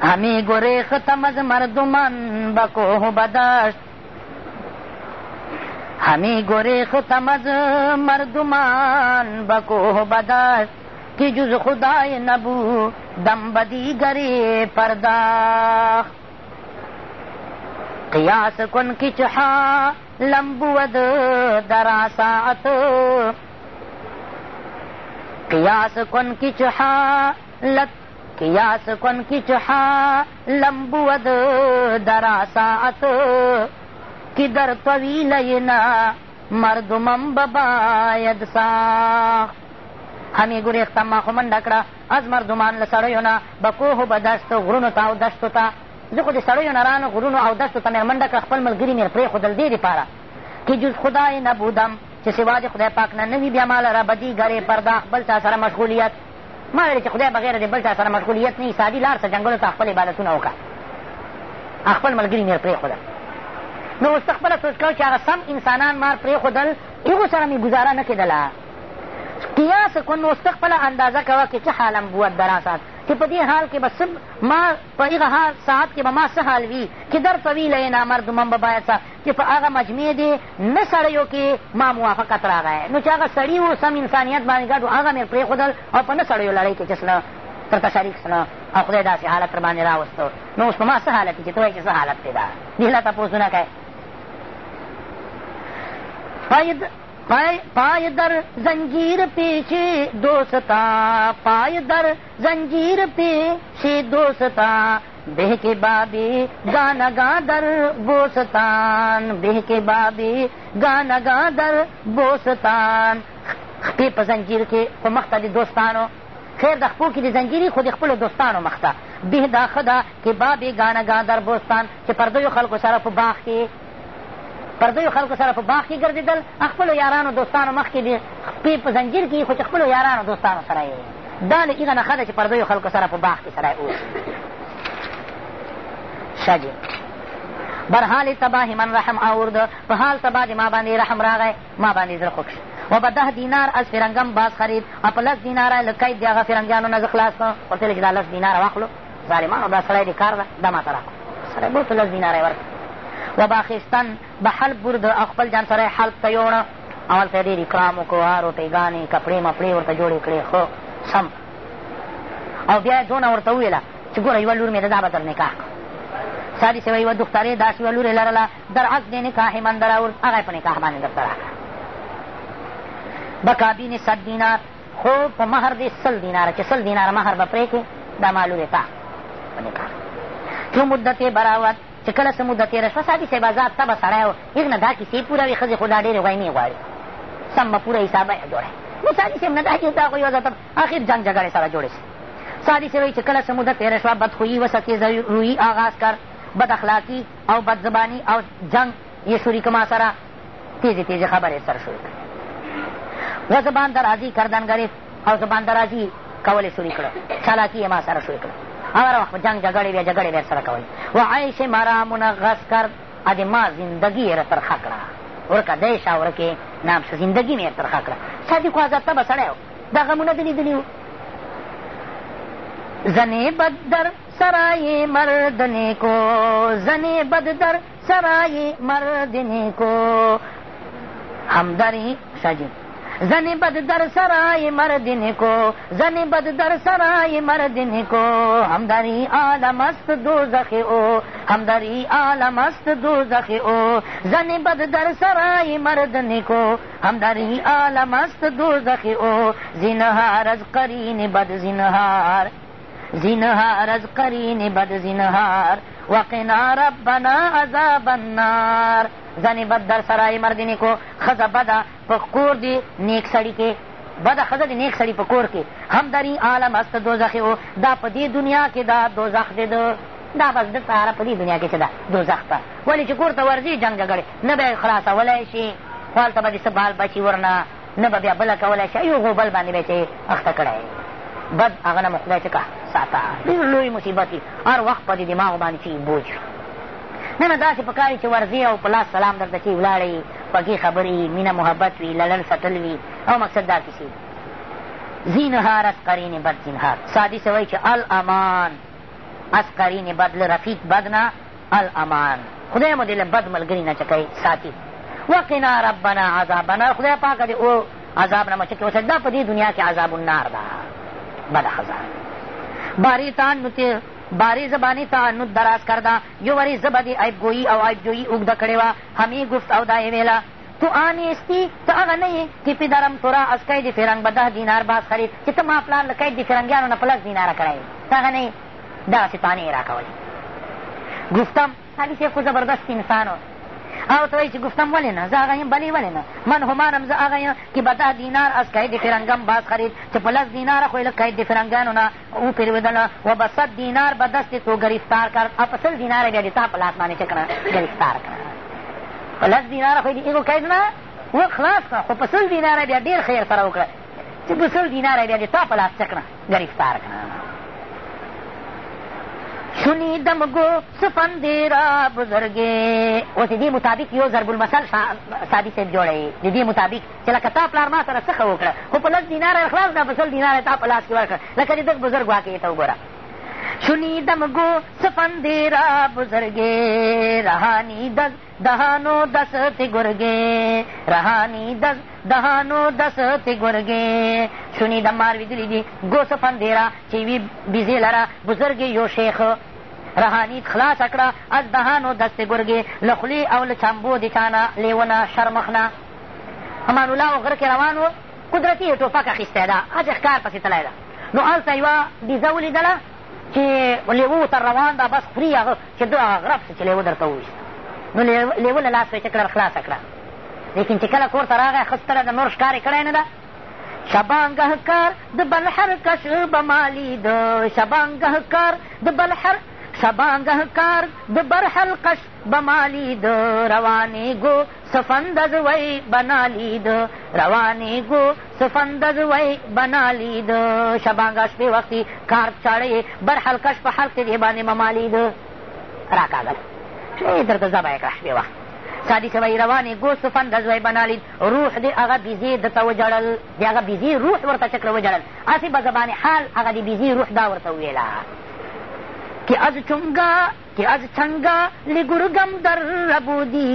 همی گریختم از مردمان به کوه بدشت همی گریختم از مردمان به کوه بدشت که جز خدای نبو دم به دیگری پرداخت قیاس کن که چه حالم بود در ساعت قیاس کن کی چہا لت قیاس کن کی چہا لمبود درا ساعت کی در طویل ینا مردمم بباید ساخت همی ګورې اختم ما خو منډه کړه از مردمان له سړیو نه به کوهو به دشتو غرونو ته او دشتو ته زه خو د سړیو نه رانه غرونو او دشتو ته مې منډه کړه خپل ملګري مې پرېښودل دې دپاره که جز خدای نبودم چې سوا د خدای پاک نه نه وي بیا ما لره بدي ګړې پرده بل چا سره مشغولیت ما ویلې چې خدای بغیر د بل چا سره مشغولیت نه وي سادي لاړ شه جنګلو ته خپل عبادتونه وکړه خپل ملګري مې پرېښودل نو اوس ته خپله سوچ کوه چې هغه سم انسانان مار پرېښودل هغو سره مې ګزاره نه کېدله قیاس کن اوس ته خپله اندازه کوه کې څه حالم بود در اساس که په دې حال کې به سب ما په هغه حال ساعت کې به ما څه حال وي که در طویله نامردمم به باید څه چې په هغه مجمع دې نه سړیو کې ما موافقت راغی نو چې هغه سړي وو سم انسانیت باندې ګډ هغه مې پرېښودل او په نه سړیو لړۍ کې چې ترته شریک سره او خدای داسې حالت در باندې راوستو نو اوس په ما څه حالت چې ته وایې چې څه حالت دی دا دې لا تپوسونه کوې پای در زنجیر پیچ دوستا پای در زنجیر پیچ دوستا بہ کے بابی گانا گا در بوستان بہ کے بابی گانا گا در بوستان خپې په زنجیر کې په مخته د دوستانو خیر د خپو کې د زنجیرې خو د خپلو دوستانو مخته به دا ښه ده کې بابې ګانهګان در بوستان چې پردیو خلکو سره په باغ کې پردیو خلکو سره په باغ کې ګرځېدل خپلو یارانو دوستانو مخکې دې سپې په زنجیر کې خو چې خپلو یارانو دوستانو سره یې دا له هغه نښه ده چې پردیو خلکو سره په باغ کې سړی اوسي ښه برحال تباه من رحم آورد په حال تبا دې ما باندې رحم راغی ما باندې زړه خوږ و به ده دینار از فرنګم باز خرید او په لس دیناره له قید د هغه فرنګیانو نه زه خلاص کړم ورته ویل چې دا لس دیناره واخلو ظالمانو دا سړی دې کار ده دا ما ته راکړو سړی بېرته لس دیناره یې ورکړه و به اخیستن به حلب برد او خپل ځان سره یې حلب ته یوړه او هلته یې ډېر اکرام وکړو هر روپیګانې کپړې مپړې ورته جوړې کړې ښه سم او بیا یې دونه ورته وویله چې ګوره یوه لور مې ده دا به در نکاح سادي سوه یوه دخترې داسې یوه لور یې لرله در عقد نکاح من در اور هغه یې په نکاح باندې درته راکړه بکابین صد دینار خو په مهر دې سل دیناره چې سل دیناره مهر به پرې کړې دا معلومې تا په نکاح څو مدتې براوت چې کله څه موده تېره شوه سادي صاحب ازاد طبه سړی و هېغ نه دا کیسې پوروي ښځې خو دا ډېرې غویمې غواړي سمه پوره حسابه یې جوړه نو سادي صاحب نه دا کیسه خو یو ځل اخر جنګ جګړې سره جوړې شي سادي صاحب وایي چې کله څه موده تېره شوه بدخویي وسکې روی آغاز کر بد اخلاقی او بد زبانی او جنگ یې شوري کما سره تیزې تیزې خبرې سر شروع کړې و زبان درازي کردن گرفت او زبان درازي کولې شروع کړه چالاکي یې ما سره شروع کړه هر وخت جنگ جګړې وې جګړې به سره کولې و عیش مرامونه غس کرد ادې ما زندګي را ترخه کړه ورکه دی شه ورکې نام شه زندګي مې ترخه کړه صادق حضرته به سړی و دا غمونه دې لیدلي وو زنی بد در سرای مردنی کو زنی بد در سرای مردنی کو همدری سجد زنی بد در سرای مردین کو زنی بد در سرای مردین کو هم در ای عالم است دوزخ او هم در ای عالم است دوزخ او زنی بد در سرای مردین کو هم در ای عالم است دوزخ او زینهار از قرین بد زینهار زینهار از قرین بد زینهار وقنا ربنا عذاب النار زنی بد در سرای مردینی کو خزه بده په کور دی نیک سړي کې بده ښځه د نیک سړي په کور کې هم در این عالم هست دوزخې او دا په دې دنیا کې دا دوزخ دی د دا بس دلته هره په دې دنیا کې چې ده دوزخ ته ولې چې کور ته ورځي جنګ جګړې نه به یې خلاصولی شي خو هلته به دې څه بال بچي ورنه نه به بیا بله کولی شي یو غوبل باندې به یې چې اخته کړی بد هغه نه مو خدای څه ساته ډېر لوی مصیبت وي هر وخت په دې دماغو باندې چې بوج نه نه داسې په کار چې ورځې او په لاس سلام درته چې ولاړه یي خوږې خبرې وي مینه محبت وي لړل سټل وي او مقصد دا کیسې زینهار از قرین بد زینهار سادي څه وایي چې الامان از قرین بد له رفیق بد نه الامان خدای مو دې له بد ملګري نه چکی ساتي وقنا ربنا عذاب نار خدای پاکه دې او عذاب نه مو چکې وسه دا په دې دنیا کې عذاب النار ده بده خزان باری تان نو باری زبانی تعنت دراز کرده یو وری زبه دې عیبګویي او عیبجویي اوږده کړې وه همې گفت او دا یې ویله تو آنیستی تو هغه نه یې چې پدرم تورا اسکی د فرنګ به ده دینار باز خرید چې ته ما پلار له قید د فرنګیانو نه پلس دیناره کړی ته هغه نه یې دغسې طانې یې را کولې ګفتم علي صاحب خو زبردست انسان و او تو ایسی گفتم ولی نه زه هغه یم بلی ولی نه من همانم زه هغه یم که به ده دینار از قید فرنګم باز خرید چې په لس دیناره خو یې لږ قید د فرنګانو نه وپېرېدله و به صد دینار به دستې تو ګرفتار کرد او په سل دیناره بیا د تا په لاس باندې چې کړه ګرفتار کړه په لس دیناره خو یې د هغو قید نه و خلاص کړه خو په سل دیناره بیا ډېر خیر سره وکړه چې په سل دیناره بیا د تا په لاس څه کړه ګرفتار کړه شنیدم گفت سفندی را بزرگی اوس د دې مطابق یو ضرب المثل سادي صاحب جوړوي د دې مطابق چې لکه تا پلار ما سره څه ښه وکړه خو په لس دیناره خلاص دا په سل دیناره تا په لاس کښې ورکړه لکه د دغه بزرګ واقعې ته وګوره شنیدم گو سفندی را بزرگی رهانی دز دهانو دست گرگی رهانی دز دهانو دست گرگی شنیدم مارویدلی دی گو سفندی را چیوی بیزی لرا بزرگی یو شیخ رهانیت خلاص کړه از دهانو دست گرگی لخلی او لچمبو دی چانا لیونه شرمخنه امان الله غر کې روان و قدرتي یې ټوپک اخیستی ده اج ښکار پسې تلی ده نو هلته یوه بیزه ولیدله چې لیوه ورته روان ده بس خوري هغه چې ده هغه غرب شه چې لیوه درته وویست نو لیوه له لاس چې کړه خلاصه کړه لیکن چې کله کور ته راغی ښه ستړی ده نور ښکار یې کړی نه ده شبانګه کار د بل هر کس به مالید شبانګه کار د بل هر شبانگه کار د برحل قش بمالی د روانی گو سفندز وی بنالی د روانی گو سفندز وی بنالی د شبانگه شپې وختي کار چاړی برحل کش په حلق دې باندې ممالی د راکاږل چې درته ذبح یې کړه شپې وخت سادی چې وی روانې ګو سفندز وی بنالید روح دې هغه بیزې درته وجړل د هغه بیزې روح ورته چکره وجړل هسې به زبانې حال هغه د بیزې روح دا ورته وویله که از چنگا که از چنگا لگرگم در ربودی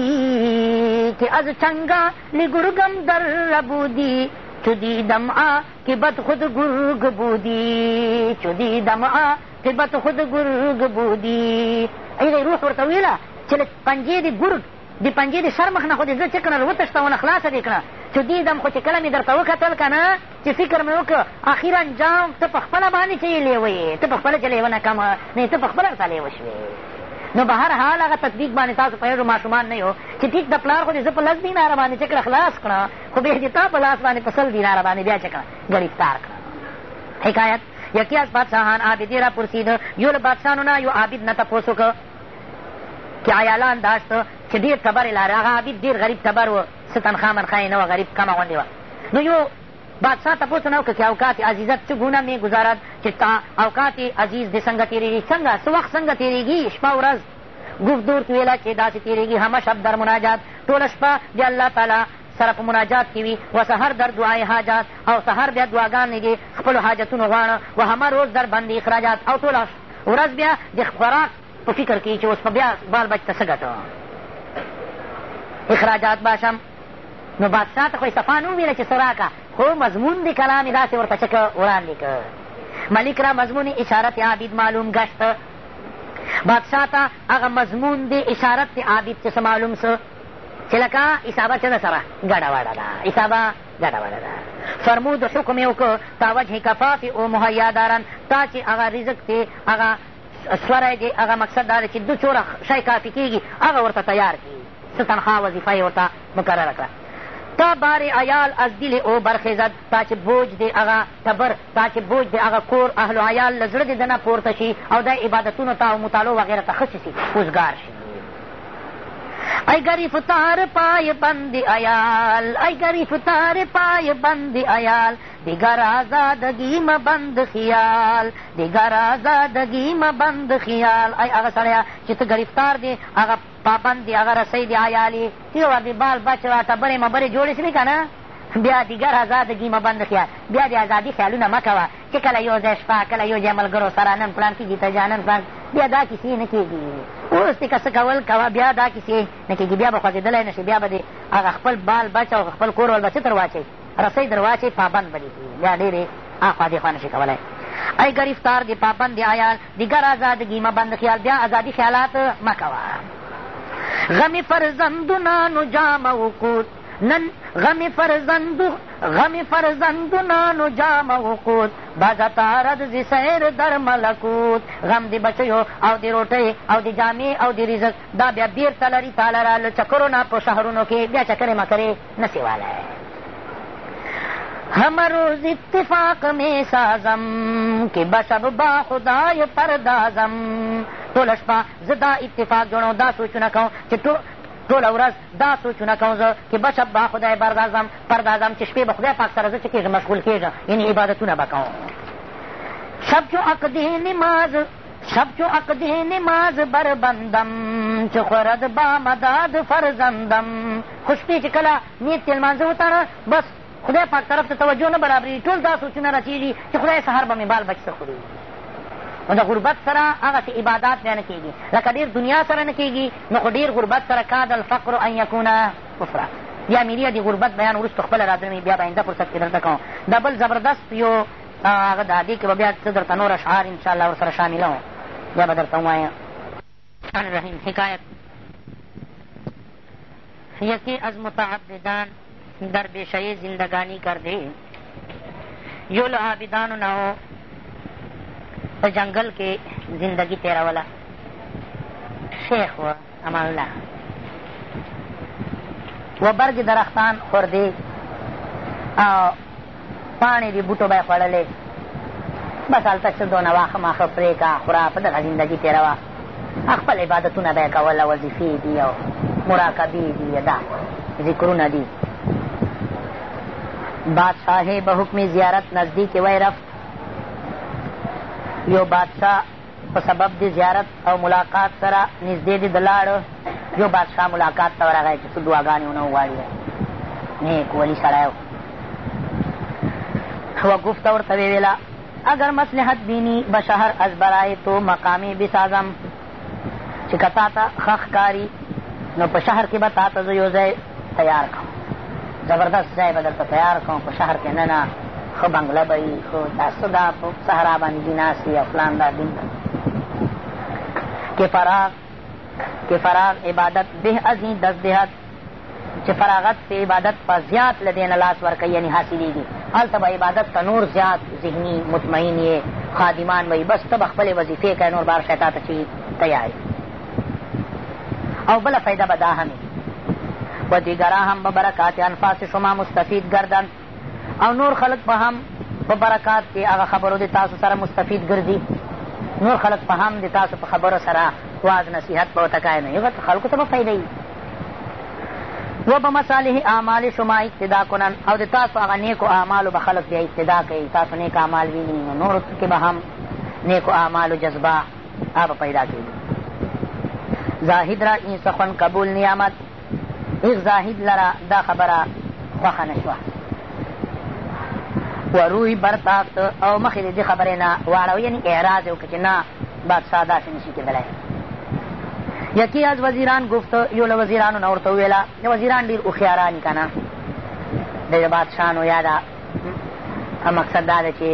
که از چنگا لگرگم در ربودی چو دیدم آ که بد خود گرگ بودی چو دیدم آ که بد خود گرگ بودی ایغی روح ورته ویله چې له پنجې د ګرګ د پنجې د شرمخ نه خو د زه چې کړه وتښتونه خلاصه دې کړه چې دیدم خو چې کله مې درته وکتل که نه چې فکر مې وکړ اخر انجام ته په خپله باندې چې یې لیوه یې ته په خپله چې لیوه نه کمه نه ته په خپله ورته لیوه شوې نو به هر حال هغه تطبیق باندې تاسو پوهېږو ماشومان نه یو چې ټیک د پلار خو دې زه په لس دیناره باندې چې کړه خلاص کړه خو بیا چې تا په لاس باندې په سل دیناره باندې بیا چې کړه ګرفتار کړه حکایت یکی از بادشاهان عابدی را پرسید یو له بادشاهانو نه یو عابد نه تپوس وکړه کې عیالان داست چې ډېر تبر یې لاره هغه عابد ډېر غریب تبر و څه تنخوا منخوا یې نه وه غریب کمه غوندې وه نو یو بادشاہ تپوس نه وکړه چې اوقات عزیزت څه ګونه مې ګزارد چې تا اوقات عزیز دې څنګه تېرېږي څنګه څه وخت څنګه تېرېږي شپه ورځ گفتور کې ویله چې داسې تېرېږي همه شب در مناجات ټوله شپه د الله تعالی سره په مناجات کې وي و سهر در دعای حاجات او سهر بیا دعاګانې دې خپلو حاجتونو غواړه و همه روز در بندې اخراجات او ټوله ورځ بیا د خوراک په فکر کې چې اوس په بیا بال بچ ته څه اخراجات باشم نو بادشاه ته خو یې صفا نه وویله چې څه راکړه خو مضمون د کلام یې داسې ورته چکه وړاندې کړ ملک را مضمون اشارت عابد معلوم گشت بادشاه ته هغه مضمون د اشارت د عابد چې څه معلوم څه چې لکه اصابه څه ده سره ګډه وډه ده اصابه ګډه وډه ده فرمود حکم یې وکړ تا وجه کفاف او مهیا دارن تا چې هغه رزق دی هغه سوری دی هغه مقصد دا دی چې دو څوره شی کافي کېږي هغه ورته تیار کړي څه تنخوا وظیفه یې ورته مقرره کړه تا بار عیال از دل او برخیزد تا چې بوج دی هغه تبر تا چې بوج دی هغه کور اهل عیال له زړه د نه پورته شي او دا عبادتونو ته او مطالعو وغیره ته ښه شي اوزګار شي ای گریفتار پای بند ایال ای گریفتار پای بند ایال دیگر آزادگی ما بند خیال دیگر آزادگی ما بند خیال ای هغه سړیا چې ته ګرفتار دی هغه پابند دی هغه رسۍ دی عیالي تیوه دی بال بچ راته برې مبرې جوړې شوې که نه بیا دیګر آزادګي مه بند خیال بیا د ازادي خیالونه مه کوه چې کله یو ځای شپه کله یو ځای ملګرو سره نن پلان کېږي ته جانن پلان بیا دا کیسې نه کېږي اوس دې که څه کول کوه بیا دا کیسې نه کېږي بیا به خوځېدلی نه شي بیا به دې هغه خپل بال بچ او خپل کور ولبه څه تر واچوي رسۍ در واچوي پابند به دې کړي بیا ډېرې اخوا دېخوا نه شي کولی ای گرفتار دی پابند آیا دیگر آزادگی مبند خیال بیا آزادی خیالات مکوا غم فرزندنا نجا موقود نن غم فرزند غم فرزندنا نجا موقود بازا تارد زی سیر در ملکوت غم دی بچیو او دی روٹی او دی جامی او دی رزق دا بیا بیر تلری تالرا لچکرو نا پو شهرونو کې بیا چکر مکرې نسی والا ہے هم روز اتفاق می سازم که بشب با خدای پردازم ټوله شپه زه دا اتفاق جوړوم دا سوچونه کوم چې ټوله ورځ دا سوچونه کوم زه که بشب با خدای بردازم پردازم چې شپې به خدای پاک سره زه چې کېږم مشغول کېږم یعنې عبادتونه به کوم شب چو عقدې نماز شب چو عقدی نماز بربندم چه خورد با مداد فرزندم خوشپی چه کلا نیت تیل منزه بس خدای پاک طرف ته توجه نه برابرېږي ټول دا سوچونه رسېږي چې خدای سهار به مې بال بچ څه خوري نو د غربت سره هغسې عبادات بیا نه کېږي لکه ډېر دنیا سره نه کېږي نو خو ډېر غربت سره کاد الفقر ان یکونه کفره بیا میریا د غربت بیان وروسته خپله راځمې بیا به آینده فرصت کې درته کوم دا بل زبردست یو هغه د دې کې به بیا څه درته نور اشعار انشاءالله ورسره شامله وم بیا به درته ووایم الرحیم حکایت یکی از متعبدان در بشی زندگانی کرده یول عابدانو نه په جنګل کې زندگی تیروله شیخ و امان الله و برګ درختان خوردې او پاڼې دې بوټو به یې خوړلې بس هلته څه دونه واښه ماښه پرې کا خورا په دغه زندګي تېروه خپل عبادتونه به یې کول وظیفې دي او مراقبې دي دا ذکرونه دي بادشاهی به حکم زیارت نزدیک وی رفت یو بادشاه په سبب د زیارت او ملاقات سره نږدې دی د لاړ یو بادشاه ملاقات ته ورغی چې څه دعاګانې ونه وغواړي نیک ولي سړی و وګفته ورته ویې ویله اگر مصلحت بینی بشهر از برای تو مقامی بسازم چې که تا ته ښه ښکاري نو په شهر کې به تا ته زه یو ځای تیار کړم زبردست ځای به درته تیار کړم په شهر کښې نه نه ښه بنګله به وي ښه دا څه دا په صحرا باندې ناست وي او فلان دا دین کې فراغ کې فراغ عبادت ده ازي دس دهت چې فراغت سے عبادت په زیات له دې نه لاس ورکوي یعنې حاصلېږي هلته به عبادت ته نور زیات ذهني مطمئن یې خادمان به بس ته به خپلې وظیفې کوې نور بار شی تا ته چې تیار او بله فایده به دا هم و دیگرا هم به برکات انفاس شما مستفید گردند او نور خلق به هم په برکات دی هغه خبرو د تاسو سره مستفید ګرځي نور خلق په هم د تاسو په خبرو سره واز نصیحت به ورته کوی نه یغه خلکو ته به فایده وي و به مصالح اعمال شما اقتدا کنن او د تاسو هغه نیکو اعمالو به خلق بیا اقتدا کوي تاسو نیک اعمال ویني نو نورو کې به هم نیکو اعمالو جذبه هغه پیدا کېږي زاهد را این سخن قبول نیامت هېڅ زاهد لره دا خبره خوښه نه شوه وروی برتافت او مخې د دې خبرې نه واړوه یعنې اعراض یې وکړه چې نه بادشاه داسې نشي کېدلی یکی از وزیران گفت یو له وزیرانو نه ورته وویله د وزیران ډېر هوښیاران دي که نه د بادشاهانو یا ده مقصد دا ده چې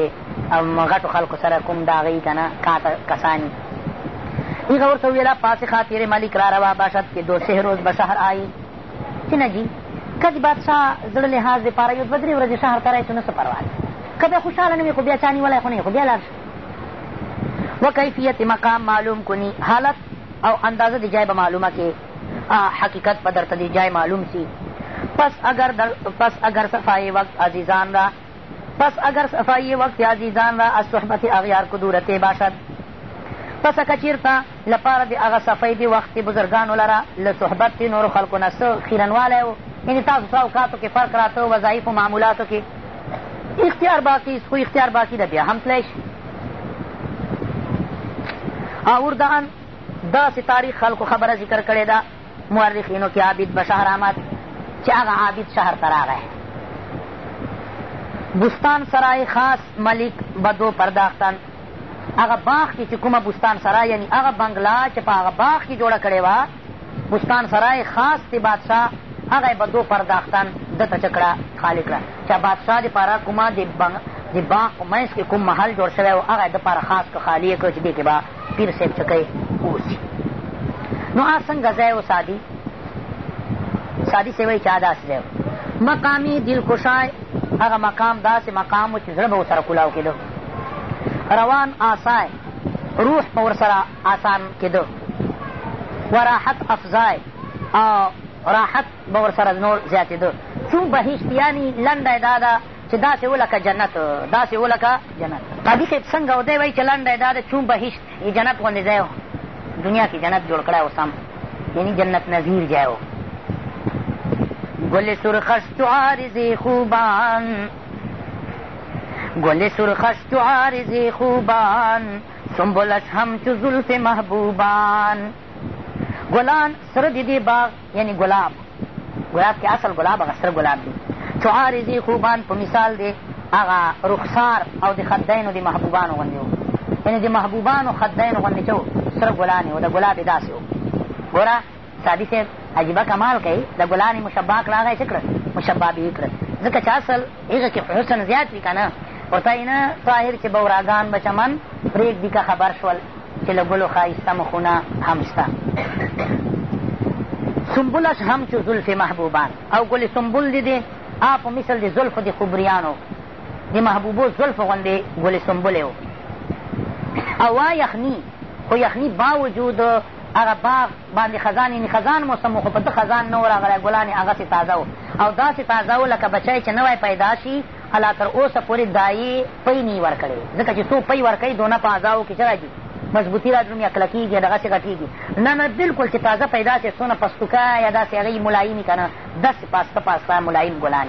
غټو خلکو سره کوم د هغې که نه کسانی هغه ورته وویله پاسې خاطر ملک را روا باشد که دو سه روز به شهر آیی څه نه ځي کج بادشاه زړه لحاظ دپاره یو دوه درې ورځې شهر ته راشي نو څه پروا ده که بیا خوشحاله نه وي خو بیا چا نیولی خو نه خو بیا لاړ شي و کیفیت مقام معلوم کنی حالت او اندازه د جای به معلومه کې حقیقت به درته د جای معلوم سي پس اگر در پس اگر صفای وقت عزیزان را پس اگر صفای وقت عزیزان را از صحبت اغیار کدورت باشد پسه که چېرته لپاره د هغه صفۍ د وخت د بزرګانو لره له صحبت د نورو خلکو نه څه خیرنوالی و یعنې تاسو څه اوقاتو کې فرق راته وظایفو معمولاتو کې اختیار باقي خو اختیار باقي ده بیا هم تلی شي اوردان داسې تاریخ خلکو خبره ذکر کړې ده مورخینو کې عابد به شهر آمد چې هغه عابد شهر ته راغی بستان سرای خاص ملک بدو پرداختن هغه باغ کې چې کومه بستان سرا یعنی هغه بنګله چې په هغه باغ کې جوړه کړې وه بستان سرای خاص دی بادشاه هغه به دو پرداختن دته چې کړه خالي کړه چې بادشاه دپاره کومه د د باغ په منځ کې کوم محل جوړ شوی و هغه دپاره خاص که خالي یې کړو چې دې کې به پیر صاحب چې کوي اوسي نو هغه څنګه ځای و سادي سادي صاحب وایي چې هغه داسې ځای و مقامي دلکشای هغه مقام داسې مقام و چې زړه به ورسره کولاو کېده روان آسای روح به ورسره آسان کېده و راحت افزای او راحت به ورسره نور زیاتېده چون بهشتیانې لنډی دا ده چې داسې ولکه جنت داسې ولکه جنت قادي صاحب څنګه دی وایي چې لنډی دا ده چون بهشت یې جنت غوندې ځای دنیا کې جنت جوړ کړی اوسم یعنی جنت نظیر جای و گل سرخست عارض خوبان گل سرخش تو عارض خوبان سنبلش همچو زلف محبوبان گلان سره د دې باغ یعنی ګلاب ګلاب کې اصل ګلاب هغه سره ګلاب دی چو عارضې خوبان په مثال دی هغه رخسار او د خدینو د محبوبانو غوندې وو یعنی د محبوبانو خدینو غوندې چې وو سره ګلانې وو د ګلاب یې داسې وو ګوره سادي صاحب عجیبه کمال کوي د ګلانې مشبه کړه هغه یې څه کړه مشبه به یې کړه ځکه چې اصل هغه کې حسن زیات وي که نه حسینه طاهر چې به وراګان به چمن پرېږدي که خبر شول چې له ګلو ښایسته مخونه هم شته سنبلش هم چو زلف محبوبان او ګل سنبل دی دی آ په مثل د زلفو د خبریانو د محبوبو زلفو غوندې ګل سنبلې و هوا یخني خو یخني باوجود هغه باغ باندې خزانې نې خزان موسم خو په ده خزان نه و راغلی ګلان یې هغسې تازه و او داسې تازه و لکه بچی چې نوی پیدا شي الله تر اوسه پورې دایې پی نه ورکړی ځکه چې څو پی ورکوي دونه په اعضاو کې څه راځي مضبوطي را دروم یا کلکېږي دغسې غټېږي نه نه بلکل چې تازه پیدا شي څونه پستوکه یا داسې هغوی ملایم که نه داسې پاسته پاسته ملایم ګلان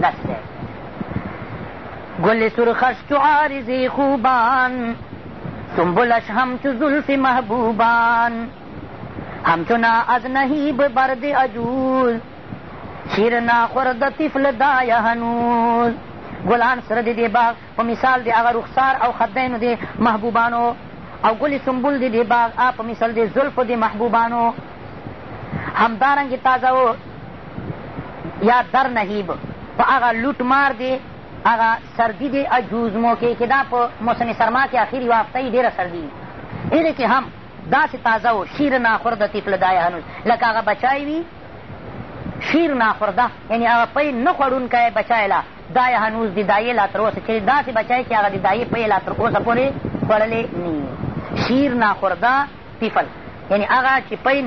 داسې دی گل سرخش چو عارض خوبان سنبلش همچو زلف محبوبان همچو از نهیب برد عجوز شیرنا خورد طفل دا یهنون ګلان سره د دې باغ په مثال د هغه رخسار او خدینو د محبوبانو او ګلې سنبل د دې باغ آ په مثال د زلفو د محبوبانو همدارنګې تازه و یا در نهیب په هغه لوټ مار دی هغه سردي دی اجوز موقع کې دا په موسم سرما کې اخري هفته یې ډېره سردي ایرې کې هم داسې تازه و شیر ناخورده طفل دا یهنون لکه هغه بچای وي شیر ناخورده یعنی هغه پی نه خوړونکی بچی له دا یې هنوز د دایې لا تر اوسه چېرې داسې بچی چې هغه د دایې پی لا تر اوسه پورې خوړلی نه شیر ناخورده پیفل یعنی هغه چې پی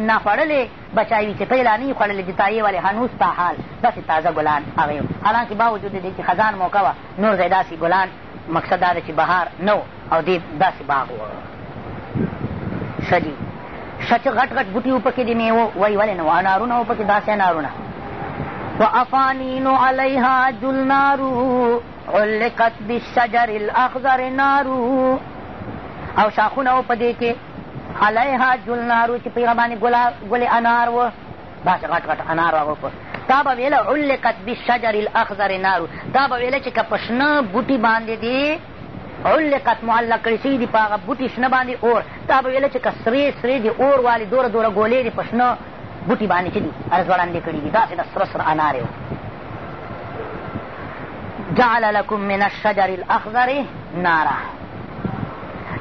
ناخوړلی بچی وي چې پی لا نه وي خوړلی د دایې ولې هنوز تا حال داسې تازه ګلان هغه یو حالانکې باوجود د دې چې خزان موقع وه نور ځای داسې ګلان مقصد دا ده چې بهار نه او دې داسې باغ و ښه ښه چې غټ غټ بوټي وو پکې د میوو وایي ولې نه وو انارونه وو پکې داسې انارونه وافانین علیها جلنار علقت بالشجر الاخضر نار او شاخونه وو په دې کې علیها جلنارو چې په هغه باندې ګلې انار وه داسې غټ غټ انار هغه په تا به ویله علقت بالشجر الاخضر نارو تا به ویله چې که په شنه بوټي باندې دې علقت معلق کړي شوي دي په هغه بوټي شنه باندې اور تا به ویله چې که سرې سرې دي اور والي دوره دوره ګولې دي په شنه بوټي باندې چې دي هر ځوړندې کړي دي داسې د سره سره انارې جعل لکم من الشجر الاخضر نارا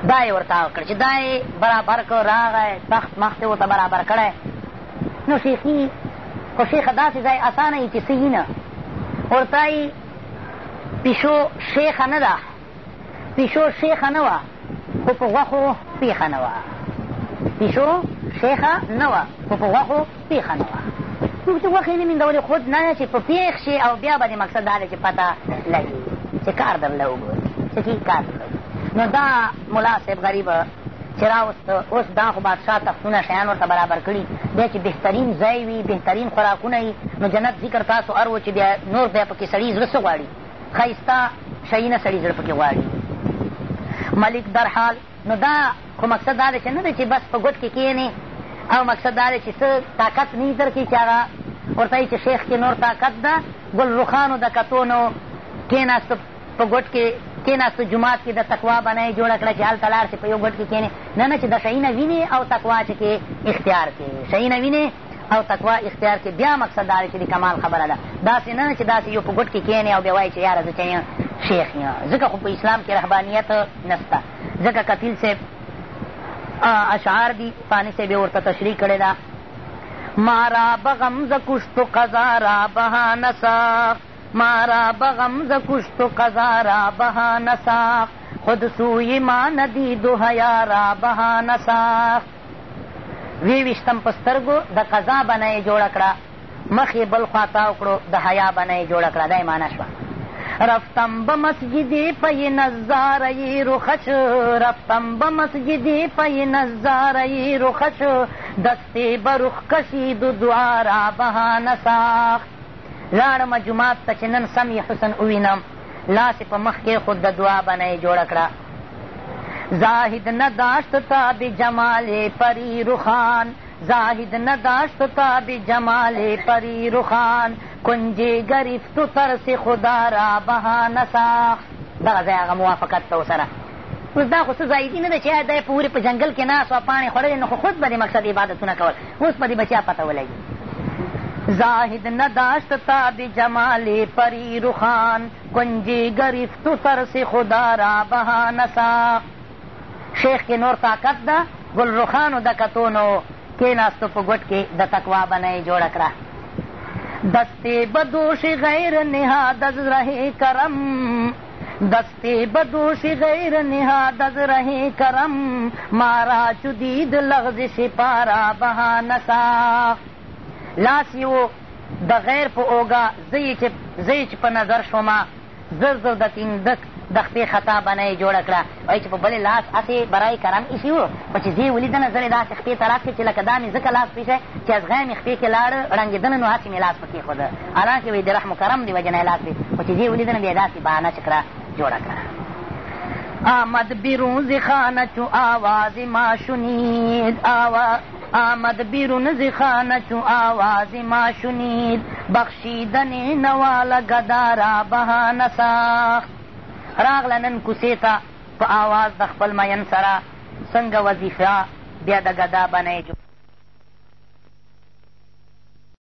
دا یې ورته هغه کړ چې دا یې برابر کړ راغی تخت مخ ورته برابر کړی نو شیخي خو شیخه داسې ځای اسانه یي چې څه نه ورته یې پیشو شیخه نه ده پیشو شیخه نه وه خو په غوښو پیخه نه وه پیشو شیخه نه وه خو په غوښو پیخه نه وه موږ چې غوښې نه میندولې خود نه چې په پیغ شي او بیا به د مقصد دا دی چې پته لګي چې کار درله وګوري څه چې کار درله نو دا ملا صاحب غریبه چې راوست اوس دا خو بادشاه تختونه شیان ورته برابر کړي بیا چې بهترین ځای وي بهترین خوراکونه وي نو جنت ذکر تاسو ار و چې بیا نور بیا پکې سړي زړه څه غواړي ښایسته شی نه سړي زړه پکې غواړي ملک در حال نو دا خو مقصد دا دی چې نه دی چې بس په ګوت کې کښېنې او مقصد دا دی چې څه طاقت نه در کړي چې هغه ورته چې شیخ کې نور طاقت ده ګل رخانو د کتونو کښېناستو په ګوټ کې کېناستو جومات کې د تقوا بنای جوړه کړه چې هلته لاړ شي په یو ګوټ کې کښېنې نه نه چې د شیینه وینې او تقوا چې کې اختیار کړي شیینه وینې او تقوا اختیار کړي بیا مقصد دا چې د کمال خبره ده داسې نه چې داسې یو په ګوټ کې کښېنې او بیا وایي چې یاره زه چې شیخ یم ځکه خو په اسلام کې رحبانیت نشته ځکه کفیل صاحب اشعار دي فانی صاحب یې ورته تشریح کړې ده مارا بغم ز کشت قضا را بها نساخ مارا بغم ز کشت قضا را بها نساخ خود سوی ما ندید حیا را بها نساخ وی ویشتم په سترګو د قضا بنه یې جوړه کړه مخ یې بل خوا تاو کړو د حیا بنه یې جوړه کړه دا یې معنا شوه رفتم به مسجدی پی نظاره روخش رفتم به مسجدی پی نظاره روخش دستی به رخ کشید و دواره بهانه ساخت لاړمه جومات ته چې نن سم یې حسن ووینم لاس په مخ کې خود د دعا بنه یې جوړه کړه زاهد نداشت تا به جمال پری رخان زاهد نداشت تا به جمال پری رخان کنجی گرفت ترس خدا را بهانه ساخت دغه ځای هغه موافقت ته ورسره اوس دا خو څه زاهدي نه ده چې دی په ورې په جنګل کې ناست وه پاڼې خوړلې نو خو خود به دې مقصد عبادتونه کول اوس به دې بچیا پته ولګي زاهد نداشت تا به جمال پری رخان کنجی گرفت سر سے خدا را بہانہ ساخت شیخ کې نور طاقت ده ګل رخانو د کتونو کېناستو په ګوټ کې د تقوا بنۍ جوړه کړه دستی بدوشی غیر نهاد از رهی کرم دستی بدوشی غیر نهاد از رهی کرم مارا چدید لغزش پارا بهانه ساخت لاس یو د غیر په اوږه زه یې چې په نظر شومه زر زر د تینګدک دښتې خطا بنه یې جوړه کړه وایي چې په بلې لاس هسې برای کرم ایښي وو خو چې زه یې ولیدنه زر یې داسې خپې ته راکړې چې لکه دا مې ځکه لاس پېښی چې ازغی مې خپې کښې لاړ رنګېدنه نو هسې مې لاس په کېښوده حالانکې وایي د رحم و کرم دې وجه نه یې لاس پې خو چې زه یې ولیدنه بیا یې داسې بهانه چې کړه جوړه کړه آمد بیرون زخانه چو آواز ما شنید آواز آمد بیرون زخانه چو آواز ما شنید بخشیدن نوال گدارا بهانه ساخت راغله نن کوڅې ته په آواز د خپل مین سره څنګه وظیفه بیا د ګدا بنۍ